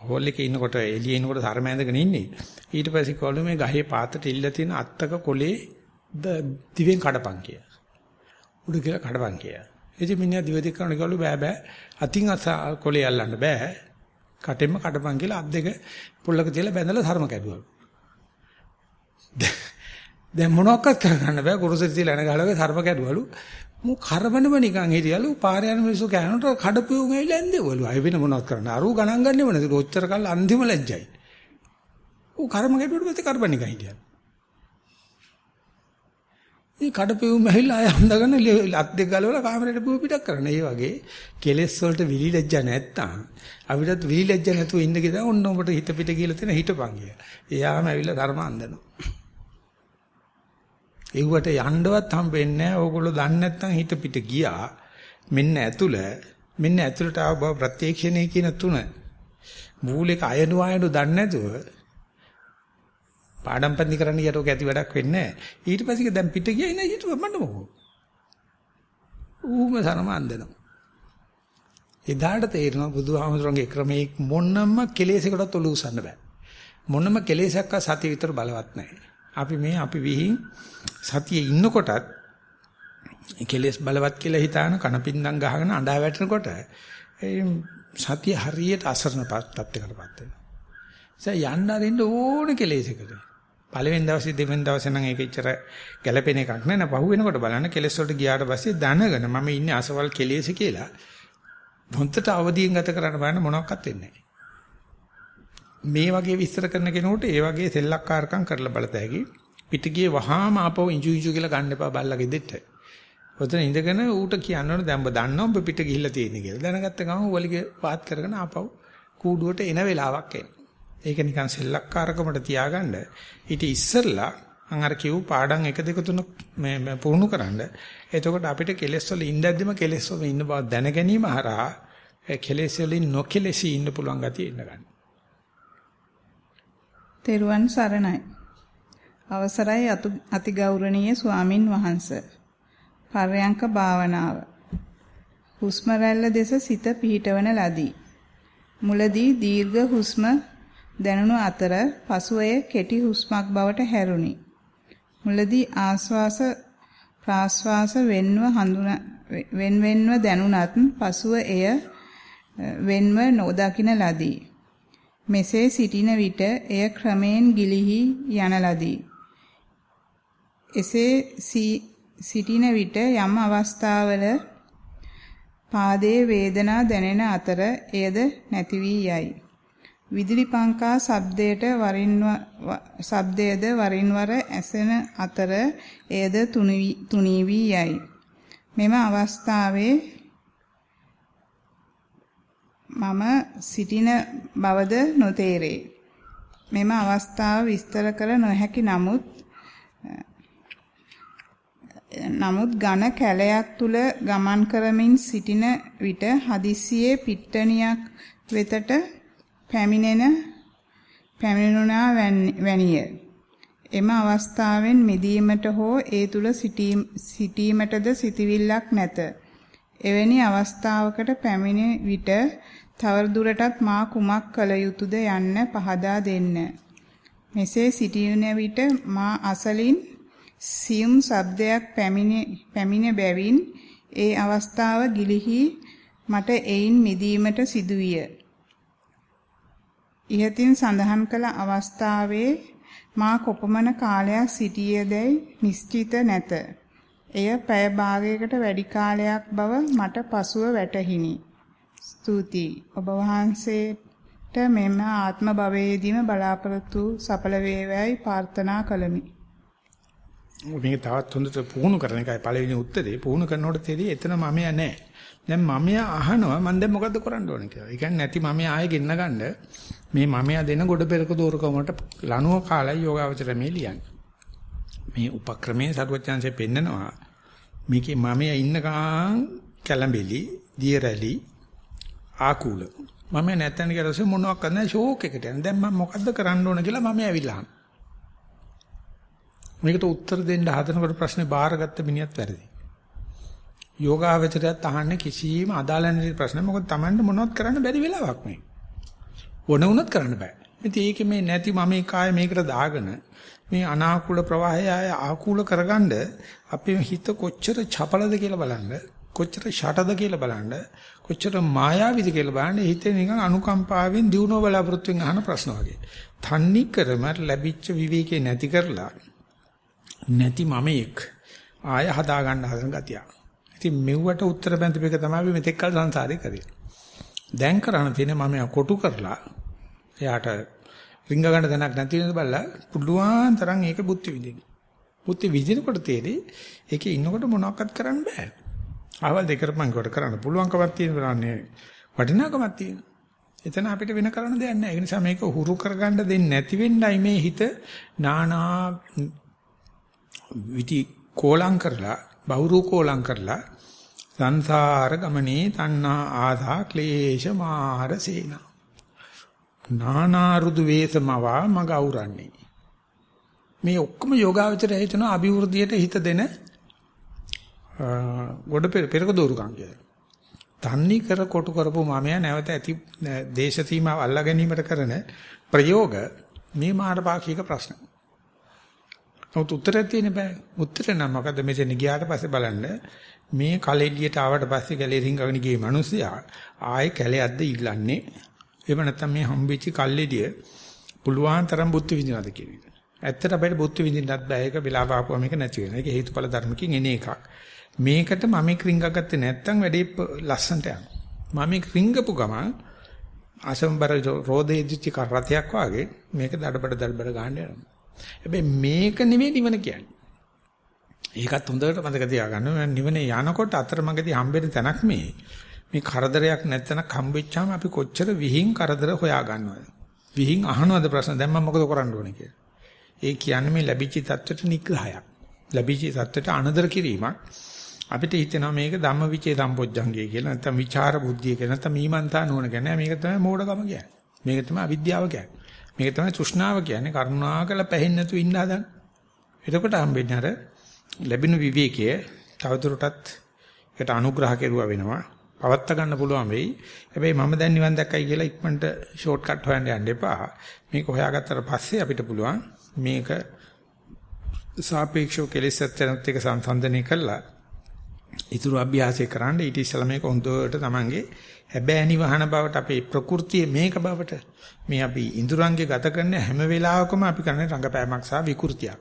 හෝල් එකේ ඉන්නකොට එළියේ ඉන්නකොට සරම ඇඳගෙන ඉන්නේ. ඊට පස්සේ කොළු මේ ගහේ පාතට ඉල්ල තියෙන අත්තක කොලේ දිවෙන් කඩපන් කියලා. උඩ කියලා කඩපන් කියලා. ඉතින් මිනිහා දිව දෙක කරන කවලු බෑ බෑ අතින් අස කොලේ අල්ලන්න බෑ. කටෙන්ම කඩපන් කියලා අත් දෙක පොල්ලක තියලා බැඳලා සරම කැඩුවලු. දැන් මොනවක්වත් කරගන්න බෑ කුරුසෙට තියලා එන ගහලගේ සරම කැඩුවලු. මු කරබනම නිකන් හිටියලු පාර යන මිනිස්සු කෑනට කඩපුවුන් ඇවිල්ලා ඇන්දේවලු. අය වෙන මොනවත් කරන්න. අරු ගණන් ගන්නෙම නැති. ඔච්චර කල් අන්තිම ලැජ්ජයි. ඌ කර්ම ගැටුවට පස්සේ කරබන් නිකන් හිටියලු. මේ කඩපුවුන් ඇවිල්ලා අය හඳගෙන ලත් දෙක ගලවලා කාමරේට පුව පිටක් කරන. ඒ වගේ කෙලෙස් වලට විලි ලැජ්ජා නැත්තම් අපිටත් විලි ලැජ්ජා නැතුව ඉන්න ගියද ඔන්න ඔබට හිත පිට කියලා තියෙන හිටපන් කිය. එයාම ඇවිල්ලා ධර්ම අන්දනවා. ඒවට යන්නවත් හම්බෙන්නේ නැහැ. ඕගොල්ලෝ දන්නේ නැත්නම් හිත පිට ගියා. මෙන්න ඇතුළ මෙන්න ඇතුළට ආව බව ප්‍රත්‍යක්ෂණය කියන තුන. මූලික අයනු අයනු දන්නේ නැතුව පාඩම් පන්ති කරන්න යට ඔක ඇති වැඩක් වෙන්නේ නැහැ. ඊට පස්සේ දැන් පිට ගියා ඉන්නේ හිතුව මන්න මොකෝ. ඌම සනම අන්දනවා. එදාට තේරෙනවා බුදුහාමුදුරන්ගේ ක්‍රමයේ මොනම කෙලෙසයකටත් ඔලු උසන්න බෑ. මොනම කෙලෙසයක්ක සතිය විතර බලවත් නැහැ. අපි මේ අපි විහිං සතියේ ඉන්නකොටත් කෙලෙස් බලවත් කියලා හිතාන කනපින්දම් ගහගෙන අඬා වැටෙනකොට ඒ සතිය හරියට අසරණ තත්ත්වයකටපත් වෙනවා. ඒ යන්න අරින්න ඕන කෙලෙසකට. පළවෙනි දවසේ දෙවෙනි දවසේ නම් ඒක ඉච්චර ගැළපෙන එකක් නෑ නේ. පහු වෙනකොට බලන්න කෙලෙස් වලට ගියාට පස්සේ දැනගෙන මම ඉන්නේ අසවල් කෙලෙස් කියලා හොන්තට අවදියෙන් ගත කරන්න බලන්න මොනවත් වෙන්නේ මේ වගේ විස්තර කරන කෙනෙකුට ඒ වගේ සෙල්ලක්කාරකම් කරලා බලතැයි පිටිගියේ වහාම ආපහු ඉංජු ඉංජු කියලා ගන්න එපා බල්ලගේ දෙට. ඔතන ඉඳගෙන ඌට කියන්න ඕනේ දැන් ඔබ දන්නවා ඔබ පිට ගිහිල්ලා තියෙන්නේ කියලා. දැනගත්ත ගමන් වලිගේ පාත් කරගෙන ආපහු කූඩුවට එන වෙලාවක් එනවා. ඒක නිකන් සෙල්ලක්කාරකමට තියාගන්න. ඊට ඉස්සෙල්ලා මම අර කිව් පාඩම් 1 2 3 මේ පුහුණු කරන්න. එතකොට අපිට කෙලෙස් වල ඉඳද්දිම කෙලෙස් වල ඉන්න බව දැන ගැනීම හරහා කෙලෙස් වලින් නොකෙලෙසි ඉන්න පුළුවන් ගතිය ඉන්න ගන්න. තෙරුවන් සරණයි. අවසරයි අතිගෞරවනීය ස්වාමින් වහන්සේ. පර්යංක භාවනාව. හුස්ම දෙස සිත පිහිටවන ලදී. මුලදී දීර්ඝ හුස්ම දැනුණු අතර පසුවය කෙටි හුස්මක් බවට හැරුණි. මුලදී ආශ්වාස ප්‍රාශ්වාස වෙන්ව හඳුන වෙන්වෙන්ව දැනුණත් පසුව එය වෙන්ව නොදකින ලදී. මෙසේ සිටින විට එය ක්‍රමයෙන් ගිලිහි යන ලදී. එසේ සිටින විට යම් අවස්ථාවල පාදයේ වේදනා දැනෙන අතර එයද නැති වී යයි. විදුලි පංකා ශබ්දයට වරින් ශබ්දයේද වරින් වර ඇසෙන අතර එයද තුනී වී යයි. මෙම අවස්ථාවේ මම සිටින බවද නොතේරේ. මෙම අවස්ථාව විස්තර කර නොහැකි නමුත් නමුත් ඝන කැලයක් තුල ගමන් කරමින් සිටින විට හදිස්සියේ පිට්ටනියක් වෙතට පැමිණෙන පැමිණුණා වැනිය. එම අවස්ථාවෙන් මිදීමට හෝ ඒ තුල සිටීමටද සිටිවිල්ලක් නැත. එවැනි අවස්ථාවකට පැමිණි විට තවදුරටත් මා කුමක් කළ යුතුද යන්න පහදා දෙන්න. මෙසේ සිටින විට මා අසලින් සියුම් ශබ්දයක් පැමිණ බැවින් ඒ අවස්ථාව ගිලිහි මට එයින් මිදීමට සිදුවිය. ඉහතින් සඳහන් කළ අවස්ථාවේ මා කොපමණ කාලයක් සිටියේදයි නිශ්චිත නැත. එය පැය භාගයකට වැඩි කාලයක් බව මට පසුව වැටහිණි. ස්තුතියි. ඔබ වහන්සේට මෙම ආත්ම භවයේදීම බලාපොරොත්තු සඵල වේවායි ප්‍රාර්ථනා කළමි. මේක තවත් හොඳට පුහුණු කරන එකයි පළවෙනි උත්තරේ. පුහුණු කරනකොට තේරෙයි එතන මමයා නැහැ. දැන් මමයා අහනවා මම දැන් මොකද්ද කරන්න ඕනේ කියලා. ඒ කියන්නේ නැති මමයා ආයෙ ගෙන්න ගන්න මේ මමයා දෙන ගොඩ පෙරක දෝරකමට ලනුව කාලයි යෝගාවචර මේ ලියන්නේ. මේ උපක්‍රමයේ සරුවචාන්සේ පෙන්නනවා මේකේ මමයා ඉන්නකන් කැළඹිලි, දියරැලි, ආකූල. මම නැත්තන් කියලා පස්සේ මොනවක් කරන්න ෂෝක් එකට යන. දැන් මම මොකද්ද කරන්න ඕන කියලා මම ඇවිල්ලා මේකට උත්තර දෙන්න හදනකොට ප්‍රශ්නේ බාරගත්ත මිනිහත් වැරදි. යෝගාවචරයත් අහන්නේ කිසිම අදාළ නැති ප්‍රශ්න. මොකද Tamanne මොනවත් කරන්න බැරි වෙලාවක් මේ. ඕන වුණත් කරන්න බෑ. ඉතින් ඒකේ මේ නැති මම මේ කාය මේකට දාගෙන මේ අනාකූල ප්‍රවාහය ආය ආකූල කරගන්න අපේ හිත කොච්චර චපලද කියලා බලන්න කොච්චර ෂටද කියලා බලන්න කොච්චර මායාවිද කියලා බලන්න හිතේ නිකන් අනුකම්පාවෙන් දිනුව බලාපොරොත්තුෙන් අහන ප්‍රශ්න වගේ. තන්නි කරම ලැබිච්ච විවේකේ නැති කරලා නැති මමෙක් ආය හදා ගන්න හදන ගතිය. ඉතින් මෙව්වට උත්තර බැඳපෙක තමයි මෙතෙක් කල සංසාරේ කරේ. දැන් කරණ තියෙන මම කොටු කරලා එයාට රිංග ගන්න තැනක් නැති වෙනද බලලා පුළුවන් තරම් ඒක බුද්ධ විදින්න. බුද්ධ විදිනකොට තේරෙයි ඒකේ ඉන්නකොට මොනවක්වත් කරන්න බෑ. ආවල් දෙක කරපන් කොට කරන්න පුළුවන්කමක් තියෙනවානේ වටිනාකමක් තියෙනවා. එතන අපිට වෙන කරන්න දෙයක් නැහැ. ඒ නිසා මේක හුරු කරගන්න දෙන්නේ නැති වෙන්නයි මේ හිත නානා විටි කෝලං කරලා බහුරු කෝලං කරලා සංසාර ගමනේ තණ්හා ආදා ක්ලේශ මාර සේනා නානා රුදු වේසමවා මග අවරන්නේ. මේ ඔක්කොම යෝගාවචරය හිතන අභිවෘද්ධියට හිත දෙන ගොඩ පෙරක දෝරුකම් කියලා. තන්නි කර කොටු කරපු මමයා නැවත ඇති දේශ සීමාව අල්ලා ගැනීමට කරන ප්‍රයෝග මේ මානපාක්ෂික ප්‍රශ්න. නමුත් උත්තරයක් තියෙන්න බෑ. උත්තරේ නම් මොකද මෙතන ගියාට පස්සේ බලන්න මේ කලෙලියට ආවට පස්සේ කැලේ රිංගගෙන ගියේ මිනිස්සයා ආයේ කැලේක්ද ඉල්ලන්නේ. එහෙම නැත්නම් මේ හම්බෙච්ච කල්ෙලිය පුළුවන් තරම් බුද්ධ විඳිනවද කියන එක. ඇත්තට අපිට බුද්ධ විඳින්නත් බෑ. ඒක වෙලාව ආපුවම මේක නැති වෙනවා. ඒක හේතුඵල ධර්මකින් එන එකක්. මේකට මම ක්‍රිංග ගත්තේ නැත්නම් වැඩේ ලස්සනට යනවා. මම ක්‍රිංගපු ගමන් අසම්බර රෝදේ දිච්ච කරතයක් වාගේ මේක දඩබඩ දඩබඩ ගන්න යනවා. හැබැයි මේක නෙවෙයි නිවන කියන්නේ. ඒකත් හොඳට මතක තියාගන්න. නිවනේ යනකොට අතරමඟදී හම්බෙන තැනක් මේ. මේ කරදරයක් නැත්නම් හම්බෙච්චාම අපි කොච්චර විහිං කරදර හොයා ගන්නවද? විහිං අහනවද ප්‍රශ්න දැන් මම මොකද කරන්න ඕනේ කියලා. ඒ කියන්නේ මේ ලැබිච්ච தත්වෙට නිග්‍රහයක්. ලැබිච්ච தත්වෙට අනදර කිරීමක්. අපිට හිතෙනවා මේක ධම්මවිචේ සම්පොච්චංගය කියලා නැත්නම් විචාර බුද්ධිය කියලා නැත්නම් මීමන්තා නුවණ කියන්නේ මේක තමයි මෝඩකම කියන්නේ. මේක තමයි අවිද්‍යාව කියන්නේ. මේක තමයි තෘෂ්ණාව කියන්නේ කරුණාකර පැහෙන්නේ නැතුව ඉන්න හදන. එතකොට හම්බෙන්නේ අර ලැබෙන විවේකයේ තවදුරටත් ඒකට අනුග්‍රහ කෙරුවා වෙනවා. පවත්ත ගන්න පුළුවන් වෙයි. හැබැයි මම දැන් නිවන් දැක්කයි කියලා ඉක්මනට ෂෝට් කට් හොයන්න යන්න එපා. මේක හොයාගත්තට පස්සේ අපිට පුළුවන් මේක සාපේක්ෂව කෙලෙසත් යනත් එක සංසන්දනය කළා. ඊතුරු අභ්‍යාසය කරන්න ඊට ඉස්සලා මේක හොඳට තමන්ගේ හැබෑනි වහන බවට අපේ ප්‍රകൃතිය මේක බවට මේ අපි ඉඳුරංගේ ගත කරන හැම වෙලාවකම අපි කරන්නේ රංගපෑමක් සහ විකෘතියක්.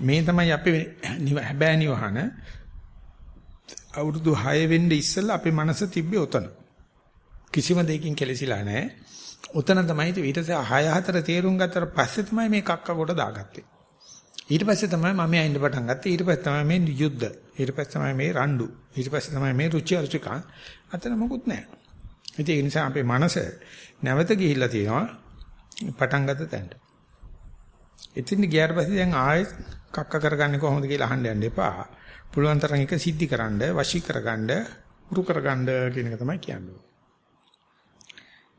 මේ තමයි අපේ හැබෑනි වහන අවුරුදු 6 වෙන්න ඉස්සෙල්ලා අපේ මනස තිබ්බේ උතන. කිසිම දෙයකින් කෙලසිලා නැහැ. උතන තමයි ඊට පස්සේ 6 4 තේරුම් ගත්තට පස්සේ තමයි මේ කක්ක කොට දාගත්තේ. ඊට පස්සේ තමයි මම ඇයින්ද පටන් ගත්තේ. ඊට පස්සේ තමයි මේ යුද්ධ. ඊට පස්සේ තමයි මේ රණ්ඩු. ඊට පස්සේ තමයි මේ රුචි අරුචිකා. අතන මොකුත් නැහැ. ඉතින් ඒ නිසා අපේ මනස නැවත ගිහිල්ලා තියෙනවා පටන් ගත්ත තැනට. ඉතින් ගියාට පස්සේ දැන් ආයෙත් කක්ක කරගන්නේ කොහොමද කියලා අහන්න යන්න එපා. පුළුවන් තරම් එක සිද්ධි කරන්න, වශී කරගන්න, උරු කරගන්න කියන එක තමයි කියන්නේ.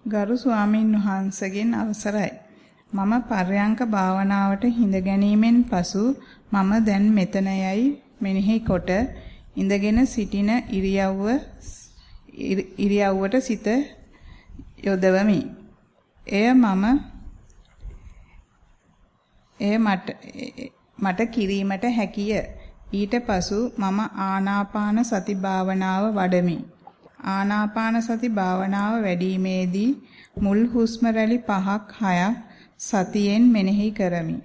ගරු ස්වාමින් වහන්සේගෙන් අවසරයි. මම පර්යංක භාවනාවට හිඳ ගැනීමෙන් පසු මම දැන් මෙතන යයි මෙනෙහි කොට ඉඳගෙන සිටින ඉරියව්ව ඉරියව්වට සිත යොදවමි. එය මම එය මට මට කිරීමට හැකිය. ඊට පසු මම ආනාපාන සති භාවනාව වඩමි. ආනාපාන සති භාවනාව වැඩිීමේදී මුල් හුස්ම රැලි 5ක් 6ක් සතියෙන් මෙනෙහි කරමි.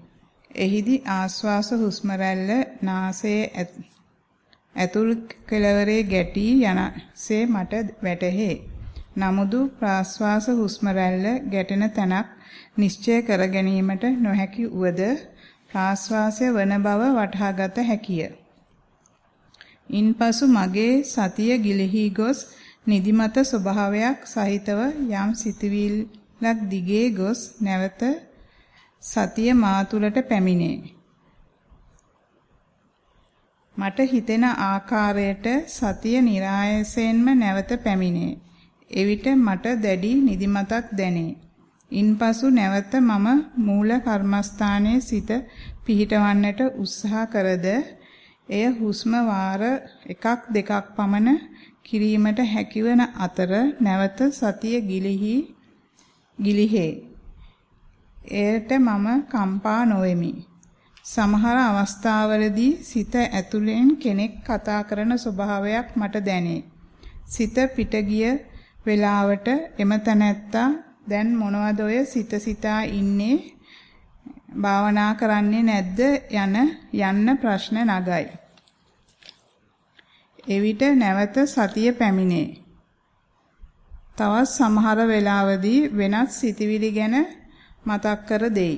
එහිදී ආශ්වාස හුස්ම රැල්ල නාසයේ ඇතුල් කෙළවරේ ගැටි යනසේ මට වැටහේ. නමුදු ප්‍රාශ්වාස හුස්ම රැල්ල ගැටෙන තැනක් නිශ්චය කර ගැනීමට නොහැකි උවද ප්‍රාශ්වාසය වන බව වටහාගත හැකිය. ඉන්පසු මගේ සතිය ගිලිහි ගොස් නිදිමත ස්වභාවයක් සහිතව යම් සිතවිල්ලක් දිගේ ගොස් නැවත සතිය මා තුළට පැමිණේ. මට හිතෙන ආකාරයට සතිය નિરાයසයෙන්ම නැවත පැමිණේ. එවිට මට දැඩි නිදිමතක් දැනේ. ඉන්පසු නැවත මම මූල කර්මස්ථානයේ සිට පිහිටවන්නට උත්සාහ කරද එය හුස්ම වාර එකක් දෙකක් පමණ කිරීමට හැකිවන අතර නැවත සතිය ගිලිහි ගිලිහේ. එයට මම කම්පා නොවෙමි. සමහර අවස්ථාවලදී සිත ඇතුලෙන් කෙනෙක් කතා කරන ස්වභාවයක් මට දැනේ. සිත පිට ගිය වෙලාවට එම තැනැත්තා දැන් මොනවද ඔය සිත සිතා ඉන්නේ භාවනා කරන්නේ නැද්ද යන යන්න ප්‍රශ්න නගයි. එවිට නැවත සතිය පැමිණේ. තවත් සමහර වෙලාවදී වෙනත් සිතිවිලි ගැන මතක් කර දෙයි.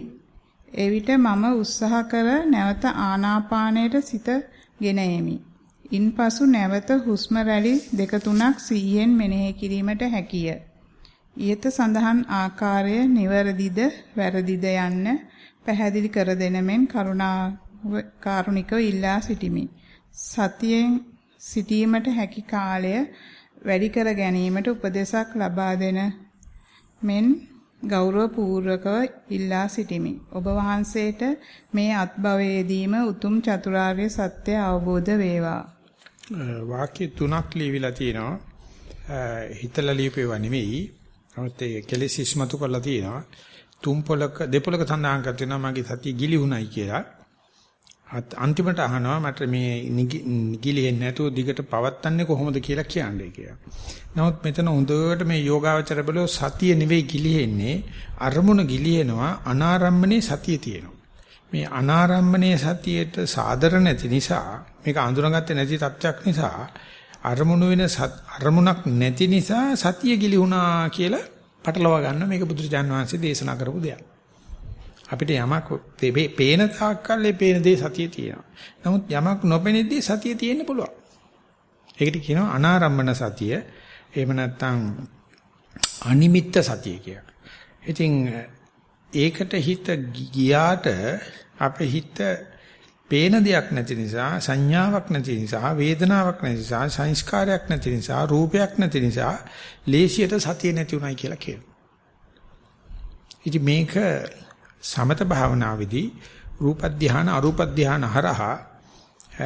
එවිට මම උත්සාහ කර නැවත ආනාපානයට සිත ගෙන එමි. ඉන්පසු නැවත හුස්ම රැලි දෙක තුනක් සිහියෙන් මෙනෙහි කිරීමට හැකිය. ඊට සඳහන් ආකාරය නිවැරදිද වැරදිද යන්න පැහැදිලි කර දෙන මෙන් කරුණා කාරුණිකව ඉල්ලා සිටිමි. සතියෙන් සිටීමට හැකි කාලය වැඩි කර ගැනීමට උපදේශක් ලබා දෙන මෙන් ගෞරව පූර්වකව ඉල්ලා සිටිමි. ඔබ වහන්සේට මේ අත්භවයේදීම උතුම් චතුරාර්ය සත්‍ය අවබෝධ වේවා. වාක්‍ය තුනක් ලියවිලා තියෙනවා. හිතලා ලියපේවා නෙමෙයි. නමුත් ඒ කෙලෙස් ඉස්මතු කරලා තියෙනවා. තුන් පොලක දෙපොලක සඳහන් කර තියෙනවා මගේ සතිය ගිලිහුණයි කියලා. අන්තිමට අහනවා මට මේ නිගිලියෙන්නේ නැතුව දිගට පවත්න්නේ කොහොමද කියලා කියන්නේ කියලා. නමුත් මෙතන හොඳට මේ යෝගාවචර බලෝ සතිය නෙවෙයි ගිලිහෙන්නේ අරමුණ ගිලිහෙනවා අනාරම්මනේ සතිය තියෙනවා. මේ අනාරම්මනේ සතියේට සාදර නැති නිසා මේක අඳුනගත්තේ නැති තත්ත්වයක් නිසා අරමුණු වෙන අරමුණක් නැති නිසා සතිය ගිලිහුණා කියලා පටලවා ගන්න මේක බුදුරජාන් වහන්සේ දේශනා කරපු දෙයක්. අපිට යමක් පේන තාක්කල් ඒ පේන දේ සතිය තියෙනවා. නමුත් යමක් නොපෙනෙද්දී සතිය තියෙන්න පුළුවන්. ඒකට කියනවා අනාරම්මන සතිය. එහෙම නැත්නම් අනිමිත්ත සතිය කියලා. ඉතින් ඒකට හිත ගියාට අපේ හිත පේන දෙයක් නැති නිසා සංඥාවක් නැති නිසා වේදනාවක් නැති නිසා සංස්කාරයක් නැති නිසා රූපයක් නැති නිසා ලේසියට සතිය නැති උනායි කියලා කියනවා. ඉතින් මේක සමත භාවනාවේදී රූප ධාන අරූප ධාන හරහා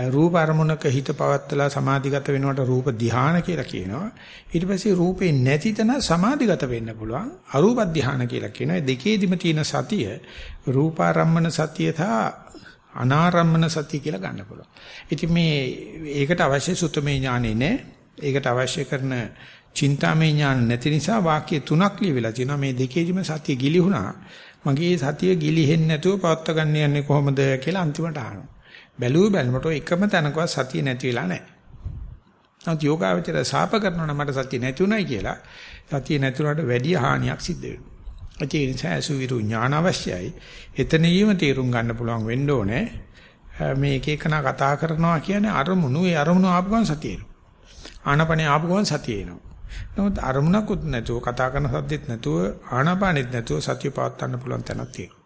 රූප අරමුණක හිත පවත්තලා සමාධිගත වෙනවට රූප ධාන කියලා කියනවා. ඊට පස්සේ රූපේ නැති තැන සමාධිගත වෙන්න පුළුවන් අරූප ධාන කියලා කියනවා. දෙකේදිම තියෙන සතිය රූපාරම්මන සතිය සහ අනාරම්මන සතිය කියලා ගන්න පුළුවන්. ඉතින් මේ ඒකට අවශ්‍ය සුතමේ ඥානෙ නෑ. ඒකට අවශ්‍ය කරන චින්තාමය ඥාන නැති නිසා වාක්‍ය තුනක් ලියවිලා තියෙනවා. මේ දෙකේදිම සතිය ගිලිහුණා. මගේ සතිය ගිලිහෙන්නේ නැතුව පවත් ගන්න යන්නේ කොහොමද කියලා අන්තිමට අහනවා. බැලුව බැලමට එකම තැනකවත් සතිය නැති වෙලා නැහැ. නමුත් යෝගාවචර සාප කරනවා නම් මට සතිය නැති උනායි කියලා සතිය නැතුණාට වැඩි හානියක් සිද්ධ වෙනවා. ඒ නිසා අසුවිරු ඥාන අවශ්‍යයි. එතනියම තීරුම් ගන්න පුළුවන් වෙන්න ඕනේ. මේ එක එකනා කතා කරනවා කියන්නේ අරමුණු ඒ අරමුණු ආපු ගමන් සතිය එනවා. ආනපනේ ආපු ගමන් සතිය එනවා. නමුත් අරමුණකුත් නැතුව කතා කරන සද්දෙත් නැතුව ආනාපානෙත් නැතුව සතිය පවත් ගන්න පුළුවන් තැනක් තියෙනවා.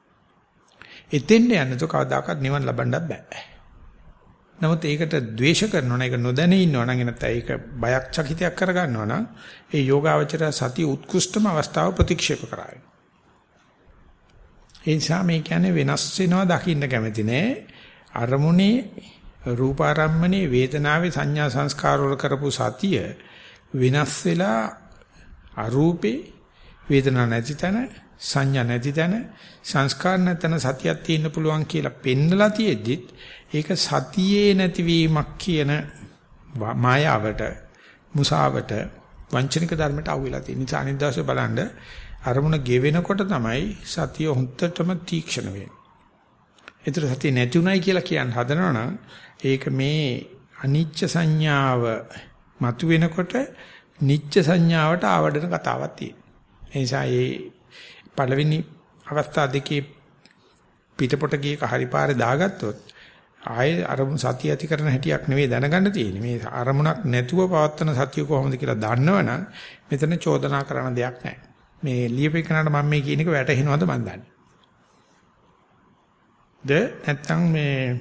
එතෙන්ට යන්නතෝ කවදාකවත් නිවන් ලබන්නත් බෑ. නමුත් ඒකට ද්වේෂ කරනවා නම් ඒක නොදැන ඉන්නවා නම් නැත්නම් ඒක බයක් චකිතයක් කරගන්නවා නම් ඒ යෝගාවචර සතිය උත්කෘෂ්ඨම අවස්ථාව ප්‍රතික්ෂේප කරાય. ඒ නිසා මේ කියන්නේ වෙනස් වෙනවා දකින්න කැමති නෑ. අරමුණේ රූපාරම්මනේ වේදනාවේ සංඥා සංස්කාර වල කරපු සතිය වෙනස් වෙලා අරූපේ වේදනා නැති තැන සංඥා නැති තැන සංස්කාර නැතන සතියක් තියෙන්න පුළුවන් කියලා පෙන්නලා තියෙද්දිත් ඒක සතියේ නැතිවීමක් කියන මායාවට මුසාවට වංචනික ධර්මයට අහු වෙලා තියෙන නිසා අනිත් දවසේ බලන්න අරමුණ ගෙවෙනකොට තමයි සතිය හොන්දටම තීක්ෂණ වෙන්නේ. ඒතර සතිය නැති උනායි කියලා කියන්න හදනවනම් ඒක මේ අනිච්ච සංඥාව මතුවෙනකොට නිච්ච සංඥාවට ආවඩන කතාවක් තියෙනවා. ඒ නිසා මේ පළවෙනි අවස්ථා දෙකේ පිටපොට ගියක හරි පාරේ දාගත්තොත් ආයේ අරමුණ සතිය ඇති කරන හැටියක් නෙවෙයි දැනගන්න තියෙන්නේ. මේ අරමුණක් නැතුව පවත්වන සතිය කොහොමද කියලා දන්නවනම් මෙතන චෝදනා කරන දෙයක් නැහැ. මේ ලියපෙකනට මම මේ කියන එක වැටහෙනවද මන් දන්නේ. ද නැත්තම් මේ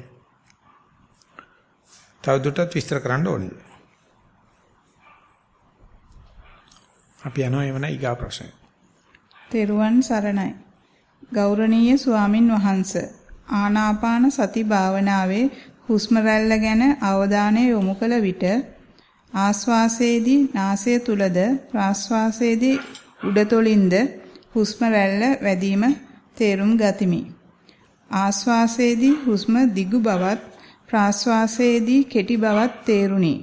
තවදුරටත් විස්තර කරන්න ඕනේද? අපි යනවා එවන ඊගා ප්‍රශ්න. තෙරුවන් සරණයි. ගෞරවනීය ස්වාමින් වහන්සේ ආනාපාන සති භාවනාවේ හුස්ම රැල්ල ගැන අවධානය යොමු කළ විට ආස්වාසයේදී නාසය තුලද ප්‍රාස්වාසයේදී උඩතොලින්ද හුස්ම රැල්ල වැඩිම තේරුම් ගතිමි. ආස්වාසයේදී හුස්ම දිගු බවත් ප්‍රාස්වාසයේදී කෙටි බවත් තේරුණි.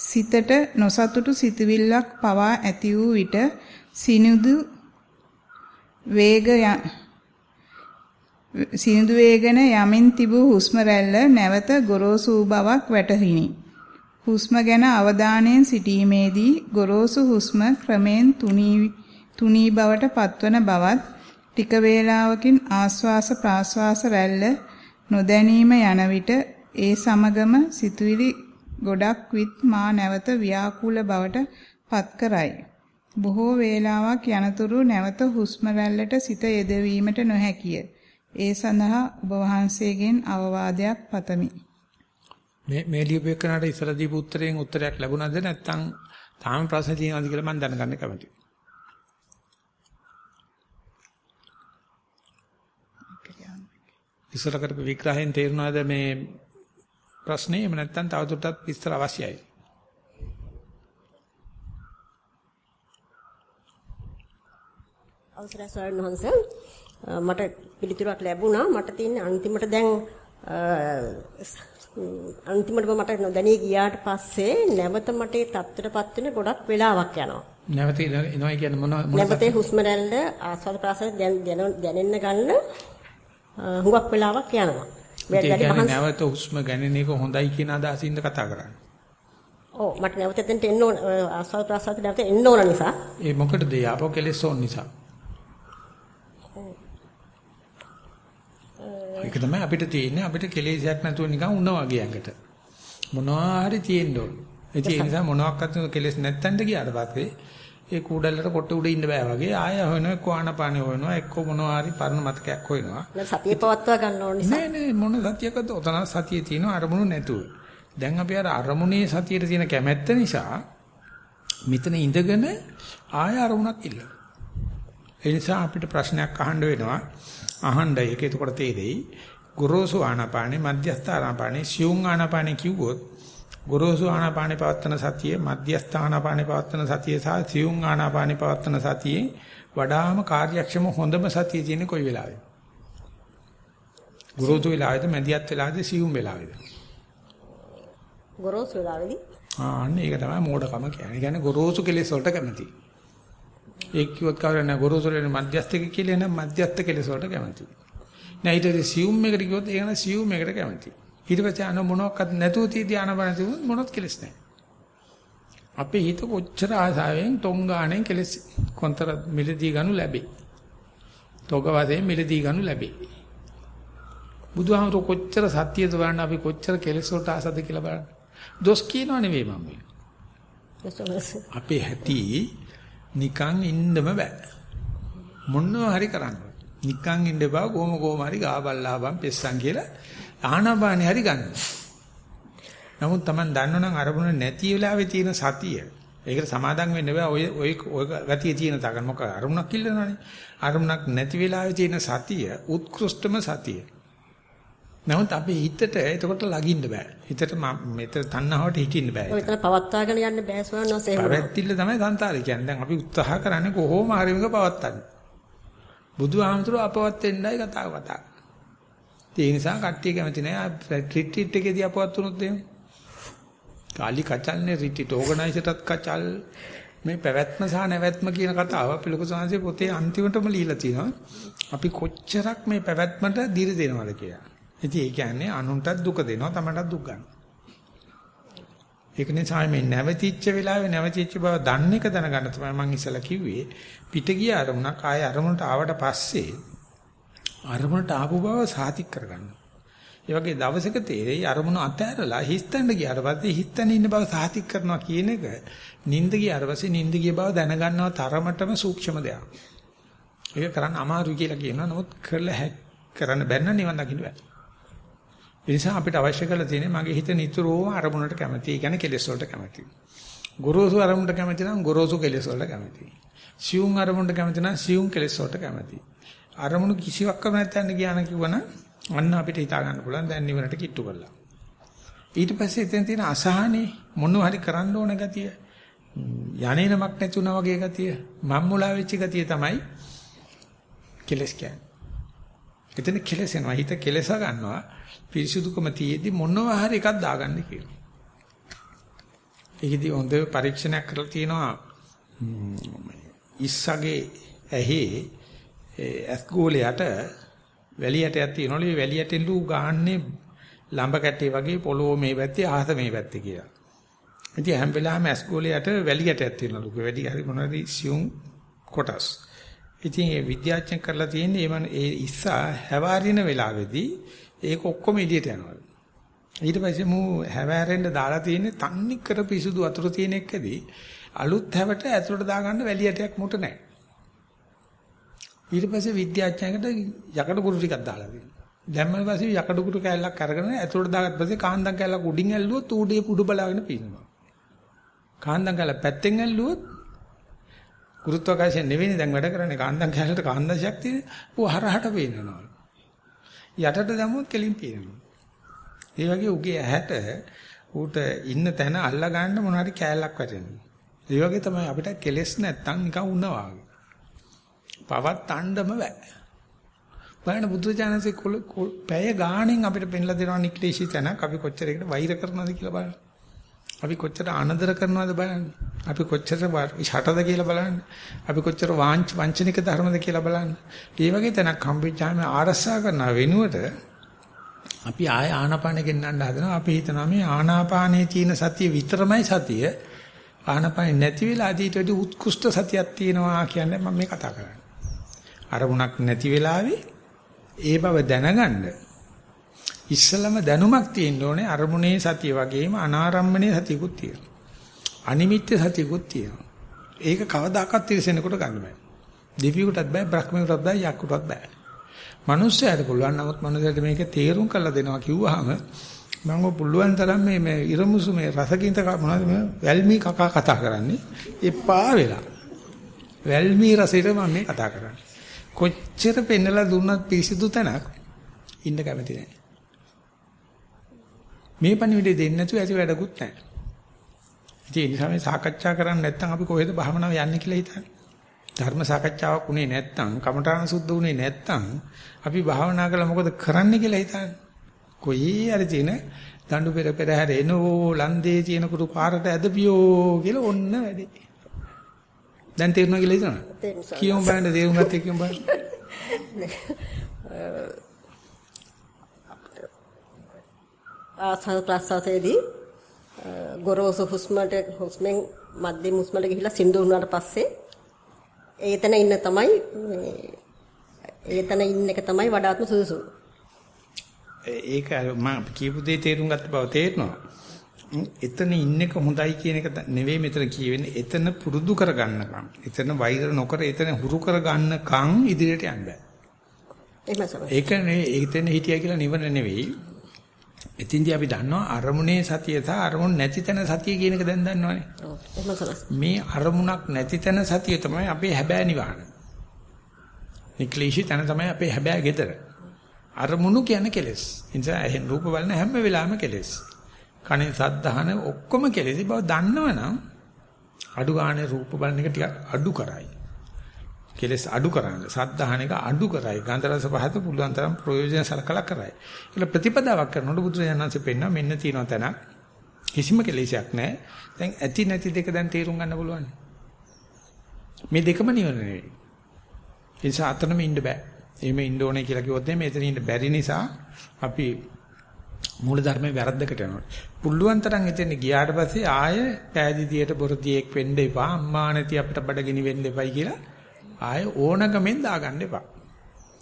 සිතට නොසතුටු සිතුවිල්ලක් පවා ඇති වූ විට සිනිඳු වේග සිනිඳු වේගන යමින් තිබූ හුස්ම රැල්ල නැවත ගොරෝසු බවක් වැටහිනි. හුස්ම ගැන අවධානයෙන් සිටීමේදී ගොරෝසු හුස්ම ක්‍රමෙන් තුනී තුනී බවට පත්වන බවත් ටික වේලාවකින් ආස්වාස ප්‍රාස්වාස රැල්ල නොදැනීම යන විට ඒ සමගම සිතුවිලි ගොඩක් විත් මා නැවත ව්‍යාකූල බවට පත් කරයි. බොහෝ වේලාවක් යනතුරු නැවත හුස්ම රැල්ලට සිත යෙදවීමට නොහැකිය. ඒ සඳහා ඔබ වහන්සේගෙන් අවවාදයක් පතමි. මේ මේ ලියුපේකනට ඉස්සර දීපු උත්තරයෙන් උත්තරයක් ලැබුණාද නැත්නම් තාම ප්‍රශ්න තියෙනවද කියලා මම දැනගන්න කැමතියි. ඉස්සර කරපු විග්‍රහයෙන් තේරුණාද මේ ප්‍රශ්නේ එහෙම නැත්නම් තවදුරටත් විස්තර අවශ්‍යයි. අවසරයි ස්වාමීන් වහන්සේ මට පිළිතුරක් ලැබුණා මට තියෙන්නේ අන්තිමට දැන් අන්තිමටම මට නොදැනී ගියාට පස්සේ නැවත මට ඒ තත්ත්වයටපත් වෙන ගොඩක් වෙලාවක් යනවා. නැවත එනවා කියන්නේ මොන නැවතේ හුස්ම රැල්ල ආස්වාද ප්‍රාසාර දැනෙන්න ගන්න හුඟක් වෙලාවක් යනවා. නැවත හුස්ම ගැනීම එක හොඳයි කියන අදහසින්ද කතා කරන්නේ. ඔව් මට නැවත එතනට එන්න ඕන ආස්වාද ප්‍රාසාර නැවත එන්න ඕන නිසා. ඒ මොකටද ආපෝ කෙලෙස් ඕන නිසා. ඒක තමයි අපිට තියෙන්නේ අපිට කෙලෙසයක් නැතුව නිකන් උනා වගේ ඇඟට. මොනවා හරි තියෙන්න ඕන. ඒ නිසා මොනවාක්වත් කෙලෙස් නැත්තන්ට ගියාට පස්සේ ඒ කූඩල්ලට කොට උඩ ඉන්න බෑ වගේ ආය හොයනවා කොහානපාන හොයනවා එක්ක මොනවා හරි පරණ මතකයක් හොයනවා. සතිය පවත්වා ගන්න ඕන නිසා. නෑ නෑ මොන සතියකද උතන සතිය තියෙන අරමුණු නැතුව. දැන් අපි අර අරමුණේ සතියේ තියෙන කැමැත්ත නිසා මෙතන ඉඳගෙන ආය අරමුණක් ඉල්ලනවා. ඒ නිසා අපිට ප්‍රශ්නයක් අහන්න වෙනවා. අහන්න ඒක එතකොට තේරෙයි. ගොරෝසු ආනාපානේ මධ්‍යස්ථ ආනාපානේ සියුම් ආනාපානේ කිව්වොත් ගොරෝසු ආනාපානේ පවත්තන සතියේ මධ්‍යස්ථ ආනාපානේ පවත්තන සතියේ සහ සියුම් ආනාපානේ පවත්තන සතියේ වඩාම කාර්යක්ෂම හොඳම සතිය තියෙන්නේ කොයි වෙලාවෙද? ගොරෝසු වෙලාවේද මධ්‍යස්ථ වෙලාවේද සියුම් වෙලාවේද? ගොරෝසු වෙලාවේදී ආ අන්න ඒක තමයි මෝඩකම කියන්නේ. කියන්නේ ගොරෝසු කෙලෙස් වලට කැමති. ඒක කිව්වත් කවර නැහැ ගොරෝසු වල මධ්‍යස්ථක කියලා නම් මධ්‍යස්ථ කෙලෙස් වලට කැමති. නෑ ඊට පස්සේ සියුම් එකට කිව්වොත් ඒක නම් සියුම් එකට කැමති. ඊට පස්සේ අන මොනක්වත් නැතුව තියදී ආනපන තිබුණොත් මොනවත් කෙලස් නැහැ. අපේ හිත කොච්චර ආසාවෙන් තොංගාණෙන් කෙලස් කොන්තර මිලදී ගනු ලැබේ. තොග වශයෙන් මිලදී ගනු ලැබේ. බුදුහාමර කොච්චර සත්‍යද බලන්න අපි කොච්චර කෙලස් වලට ආසද කියලා බලන්න. දොස් කියනව නෙවෙයි මම මේ. අපේ හැටි නිකන් ඉන්නම බෑ. මොනවා හරි කරන්න. නිකන් ඉන්න බා කොහොම කොහොම හරි ගාබල්ලාබම් පෙස්සන් කියලා ආනාපානෙ හරි ගන්න. නමුත් Taman දන්නවනම් අරමුණ නැති වෙලාවේ තියෙන සතිය. ඒකට සමාදම් වෙන්න බෑ. ඔය ඔය ඔය ගතිය තියෙන තාක මොකක් අරමුණක් ඉල්ලනවනේ. අරමුණක් නැති වෙලාවේ තියෙන සතිය උත්කෘෂ්ඨම සතිය. නමුත් අපේ හිතට එතකොට ලගින්න බෑ. හිතට මෙතන තණ්හාවට හිටින්න බෑ. ඔය විතර පවත්වාගෙන යන්න බෑ ස්වාමීන් වහන්සේ. පැවැත්තිල්ල තමයි සංසාරේ කියන්නේ. දැන් අපි උත්සාහ කරන්නේ කොහොම හරි මේක පවත්තන්න. බුදුහාමුදුරුවෝ අපවත් වෙන්නයි කතාව කතා ඒ නිසා කට්ටිය කැමති නෑ රිට්‍රීට් එකේදී අපවත් වුණොත් එහෙම. කාලි කචල්නේ රිට්‍රීට් ඕගනයිසර්ටත් කචල් මේ පැවැත්ම සහ නැවැත්ම කියන කතාව අපි ලොකු සංහසේ පොතේ අන්තිමටම ලියලා තිනවා. අපි කොච්චරක් මේ පැවැත්මට දිර දෙනවද කියලා. ඉතින් ඒ කියන්නේ අනුන්ටත් දුක දෙනවා තමන්ටත් දුක් ගන්නවා. ඒක නිසා මේ නැවතිච්ච වෙලාවේ නැවතිච්ච බව දන්න එක දැනගන්න තමයි මම ඉස්සලා කිව්වේ. පිට ගිය අරමුණක් ආය අරමුණට ආවට පස්සේ අරමුණට ආපු බව සාතික් කරගන්න. ඒ වගේ දවසක තේරෙයි අරමුණ අතහැරලා හිස්තැන්න ගියාට පස්සේ හිස්තැන ඉන්න බව සාතික් කරනවා කියන එක නිින්ද ගියාට පස්සේ නිින්ද ගිය බව දැනගන්නව තරමටම සූක්ෂම දෙයක්. ඒක කරන්න අමාරුයි කියලා කියනවා. නමුත් කරලා හැක් කරන්න බැන්න නිවන් දකින්න බෑ. ඒ නිසා අපිට අවශ්‍ය කරලා තියෙන්නේ මගේ හිත නිතරම අරමුණට කැමති. ඒ කියන්නේ කෙලෙස් වලට කැමති. ගොරෝසු අරමුණට කැමති නම් ගොරෝසු කෙලෙස් වලට කැමති. සියුම් අරමුණට කැමති නම් සියුම් කෙලෙස් වලට කැමති. අරමුණු කිසිවක්ම නැත්නම් කියන්න කිව්වනම් අන්න අපිට හිතා ගන්න පුළුවන් දැන් නිවනට කිට්ටු කරලා. ඊට පස්සේ එතෙන් තියෙන අසහනේ මොනවා හරි කරන්න ඕන ගතිය. යන්නේනමක් නැතුණා වගේ ගතිය. මම්මුලා වෙච්ච ගතිය තමයි කෙලස් කියන්නේ. එතන කෙලසෙනවා හිත කෙලස ගන්නවා පිරිසුදුකම තියේදී මොනවා හරි එකක් දාගන්න කියලා. ඒකදී හොඳ පරීක්ෂණයක් කරලා තියෙනවා ඉස්සගේ ඇහි ඇස් ගෝලයට වැලියටයක් තියෙනවලු ඒ වැලියටෙන් ලු ගහන්නේ ලම්බ කැටේ වගේ පොළොව මේ පැත්තේ ආහස මේ පැත්තේ කියලා. ඉතින් හැම වෙලාවෙම ඇස් ගෝලයට වැලියටයක් තියෙනලු. වැඩි හරි මොනවාරි සියුම් කොටස්. ඉතින් ඒ විද්‍යාඥයන් කරලා තියෙන්නේ මේ ඒ ඉස්සා හැවාරින වෙලාවේදී ඒක ඔක්කොම එළියට යනවා. ඊට පස්සේ මු හැවෑරෙන්න දාලා තියෙන්නේ තන්නි කර පිසුදු වතුර තියෙන එකදී අලුත් හැවට ඇතුළට දාගන්න වැලියටයක් මුට නැහැ. ඊට පස්සේ විද්‍යාඥයෙකුට යකඩ කුරු ටිකක් දාලා දෙනවා. දැම්මම පස්සේ යකඩ කුරු කෑල්ලක් අරගෙන ඇතුළට දාගත්ත පස්සේ කාන්දම් කෑල්ලක් උඩින් ඇල්ලුවොත් ඌඩේ පුඩු බලාගෙන පිනවා. කාන්දම් කෑල්ල පැත්තෙන් ඇල්ලුවොත් ගුරුත්වාකර්ෂණ නෙවෙයි දැන් වැඩ කරන්නේ කාන්දම් කෑල්ලට කාන්දම් ශක්තිය ඌ හරහට පේනවා. යටට දැම්මොත් කෙලින් පේනවා. ඒ වගේ උගේ ඇහැට ඌට ඉන්න තැන අල්ලා ගන්න මොන හරි කෑල්ලක් වැටෙනවා. ඒ වගේ තමයි අපිට කෙලස් නැත්තම් නිකන් උනවා වගේ. පවත් අණ්ඩම බෑ. බලන්න බුදුචානන්සේ පැය ගාණෙන් අපිට පෙන්ලා දෙනවා නික්ලේශී තැනක් අපි කොච්චර එකට වෛර කරනවද කියලා බලන්න. අපි කොච්චර ආනන්දර කරනවද බලන්න. අපි කොච්චර ෂටද කියලා බලන්න. අපි කොච්චර වාංච වංචනික ධර්මද කියලා බලන්න. ඒ වගේ තැනක් හම්බෙච්චාම ආරස්සා කරන වෙනුවට අපි ආය ආනාපානෙ ගෙන්නන්න හදනවා. අපි හිතනවා මේ ආනාපානයේ තියෙන සතිය විතරමයි සතිය. ආනාපානෙ නැති වෙලා අදීට වැඩි උත්කෘෂ්ඨ සතියක් තියෙනවා කියන්නේ මම මේ කතා කරන්නේ. අරමුණක් නැති වෙලාවේ ඒ බව දැනගන්න ඉස්සලම දැනුමක් තියෙන්න ඕනේ අරමුණේ සතිය වගේම අනාරම්මනේ සතියකුත් තියෙනවා. අනිමිත්‍ය සතියකුත් තියෙනවා. ඒක කවදාකවත් තිරසෙනෙකුට ගන්න බෑ. දෙවියෙකුටත් බෑ, බ්‍රහ්මයෙකුටත් බෑ, යක්කුටත් බෑ. මිනිස්සයාට පුළුවන් නමුත් මිනිසයාට මේක තේරුම් කරලා දෙනවා කිව්වහම මම පුළුවන් තරම් මේ මේ ඉරමුසු මේ රසකින්ත මොනවද මේ වැල්මි කකා කතා කරන්නේ එපා වෙලා වැල්මි රසෙට මම මේ කතා කරන්නේ කොච්චර පෙන්නලා දුන්නත් පිරිසිදු තැනක් ඉන්න කැමති නැහැ මේ පණිවිඩය දෙන්නේ නැතුව ඇති වැඩකුත් නැහැ ඉතින් ඒ නිසා මේ සාකච්ඡා කරන්නේ නැත්නම් අපි කොහෙද භාවනාව යන්නේ කියලා හිතන්නේ ධර්ම සාකච්ඡාවක් උනේ නැත්නම් කමඨාන සුද්ධ උනේ නැත්නම් අපි භාවනා කළා මොකද කරන්න කියලා හිතන්නේ. කොයි හරි තියෙන දඬු පෙර පෙර හැරෙනෝ ලන්දේ තියෙන කුරු පාරට ඇදපියෝ කියලා ඔන්න වැඩි. දැන් තේරුණා කියලා හිතනවා. කියමු බලන්න තේරුම් ගත්තේ කියමු බලන්න. ආසන ප්‍රසවාසයේදී ගොරෝසු හුස්මට හුස්මෙන් මධ්‍යම හුස්මට ගිහිලා සිඳු වුණාට පස්සේ ඒතන ඉන්න තමයි ඒතන ඉන්න එක තමයි වඩාත්ම සුදුසු. ඒක මම කියපු දේ තේරුම් ගත්ත බව තේරෙනවා. එතන ඉන්න එක හොඳයි කියන එක නෙවෙයි මෙතන කියවෙන්නේ. එතන පුරුදු කරගන්නකම්. එතන වෛර නොකර එතන හුරු කරගන්නකම් ඉදිරියට යන්න බෑ. ඒක නෙවෙයි එතන හිටියා කියලා නිවන නෙවෙයි. එතින්දී අපි දන්නවා අරමුණේ සතිය සහ අරමුණ නැති තැන සතිය කියන එක දැන් දන්නවනේ. මේ අරමුණක් නැති තැන සතිය තමයි අපේ හැබෑ නිවහන. නික්ලේශී තැන තමයි අපේ හැබෑ ගෙදර. අරමුණු කියන්නේ කෙලෙස්. නිසා එහෙන් රූප බලන හැම වෙලාවෙම කෙලෙස්. කනේ සද්දහන ඔක්කොම කෙලෙස් බව දන්නවනම් අඩු ගානේ රූප බලන එක ටිකක් අඩු කරයි. කෙලස් අඩු කරන්න සද්ධාහන එක අඩු කරයි ගන්ධ රස පහත පුළුවන් තරම් ප්‍රයෝජන සලකලා කරයි. ඒක ප්‍රතිපදාවක් කරනකොට බුදුරජාණන්සේ පෙන්නා මෙන්න තියෙන තැනක්. කිසිම කෙලෙසයක් නැහැ. දැන් ඇති නැති දෙක දැන් තේරුම් ගන්න පුළුවන්. මේ දෙකම නිවන නෙවෙයි. ඒ නිසා අතනම ඉන්න බෑ. එහෙම ඉන්න ඕනේ කියලා කිව්වොත් මේ මෙතන ඉන්න බැරි නිසා අපි මූල ධර්මයේ වැරද්දකට යනවා. පුළුවන් තරම් එතන ගියාට පස්සේ ආය පෑදීදියට බොරදියෙක් වෙන්න එපා. අම්මා නැති අපිට බඩගිනි වෙන්න එපයි කියලා ආය ඕනකමෙන් දාගන්න එපා.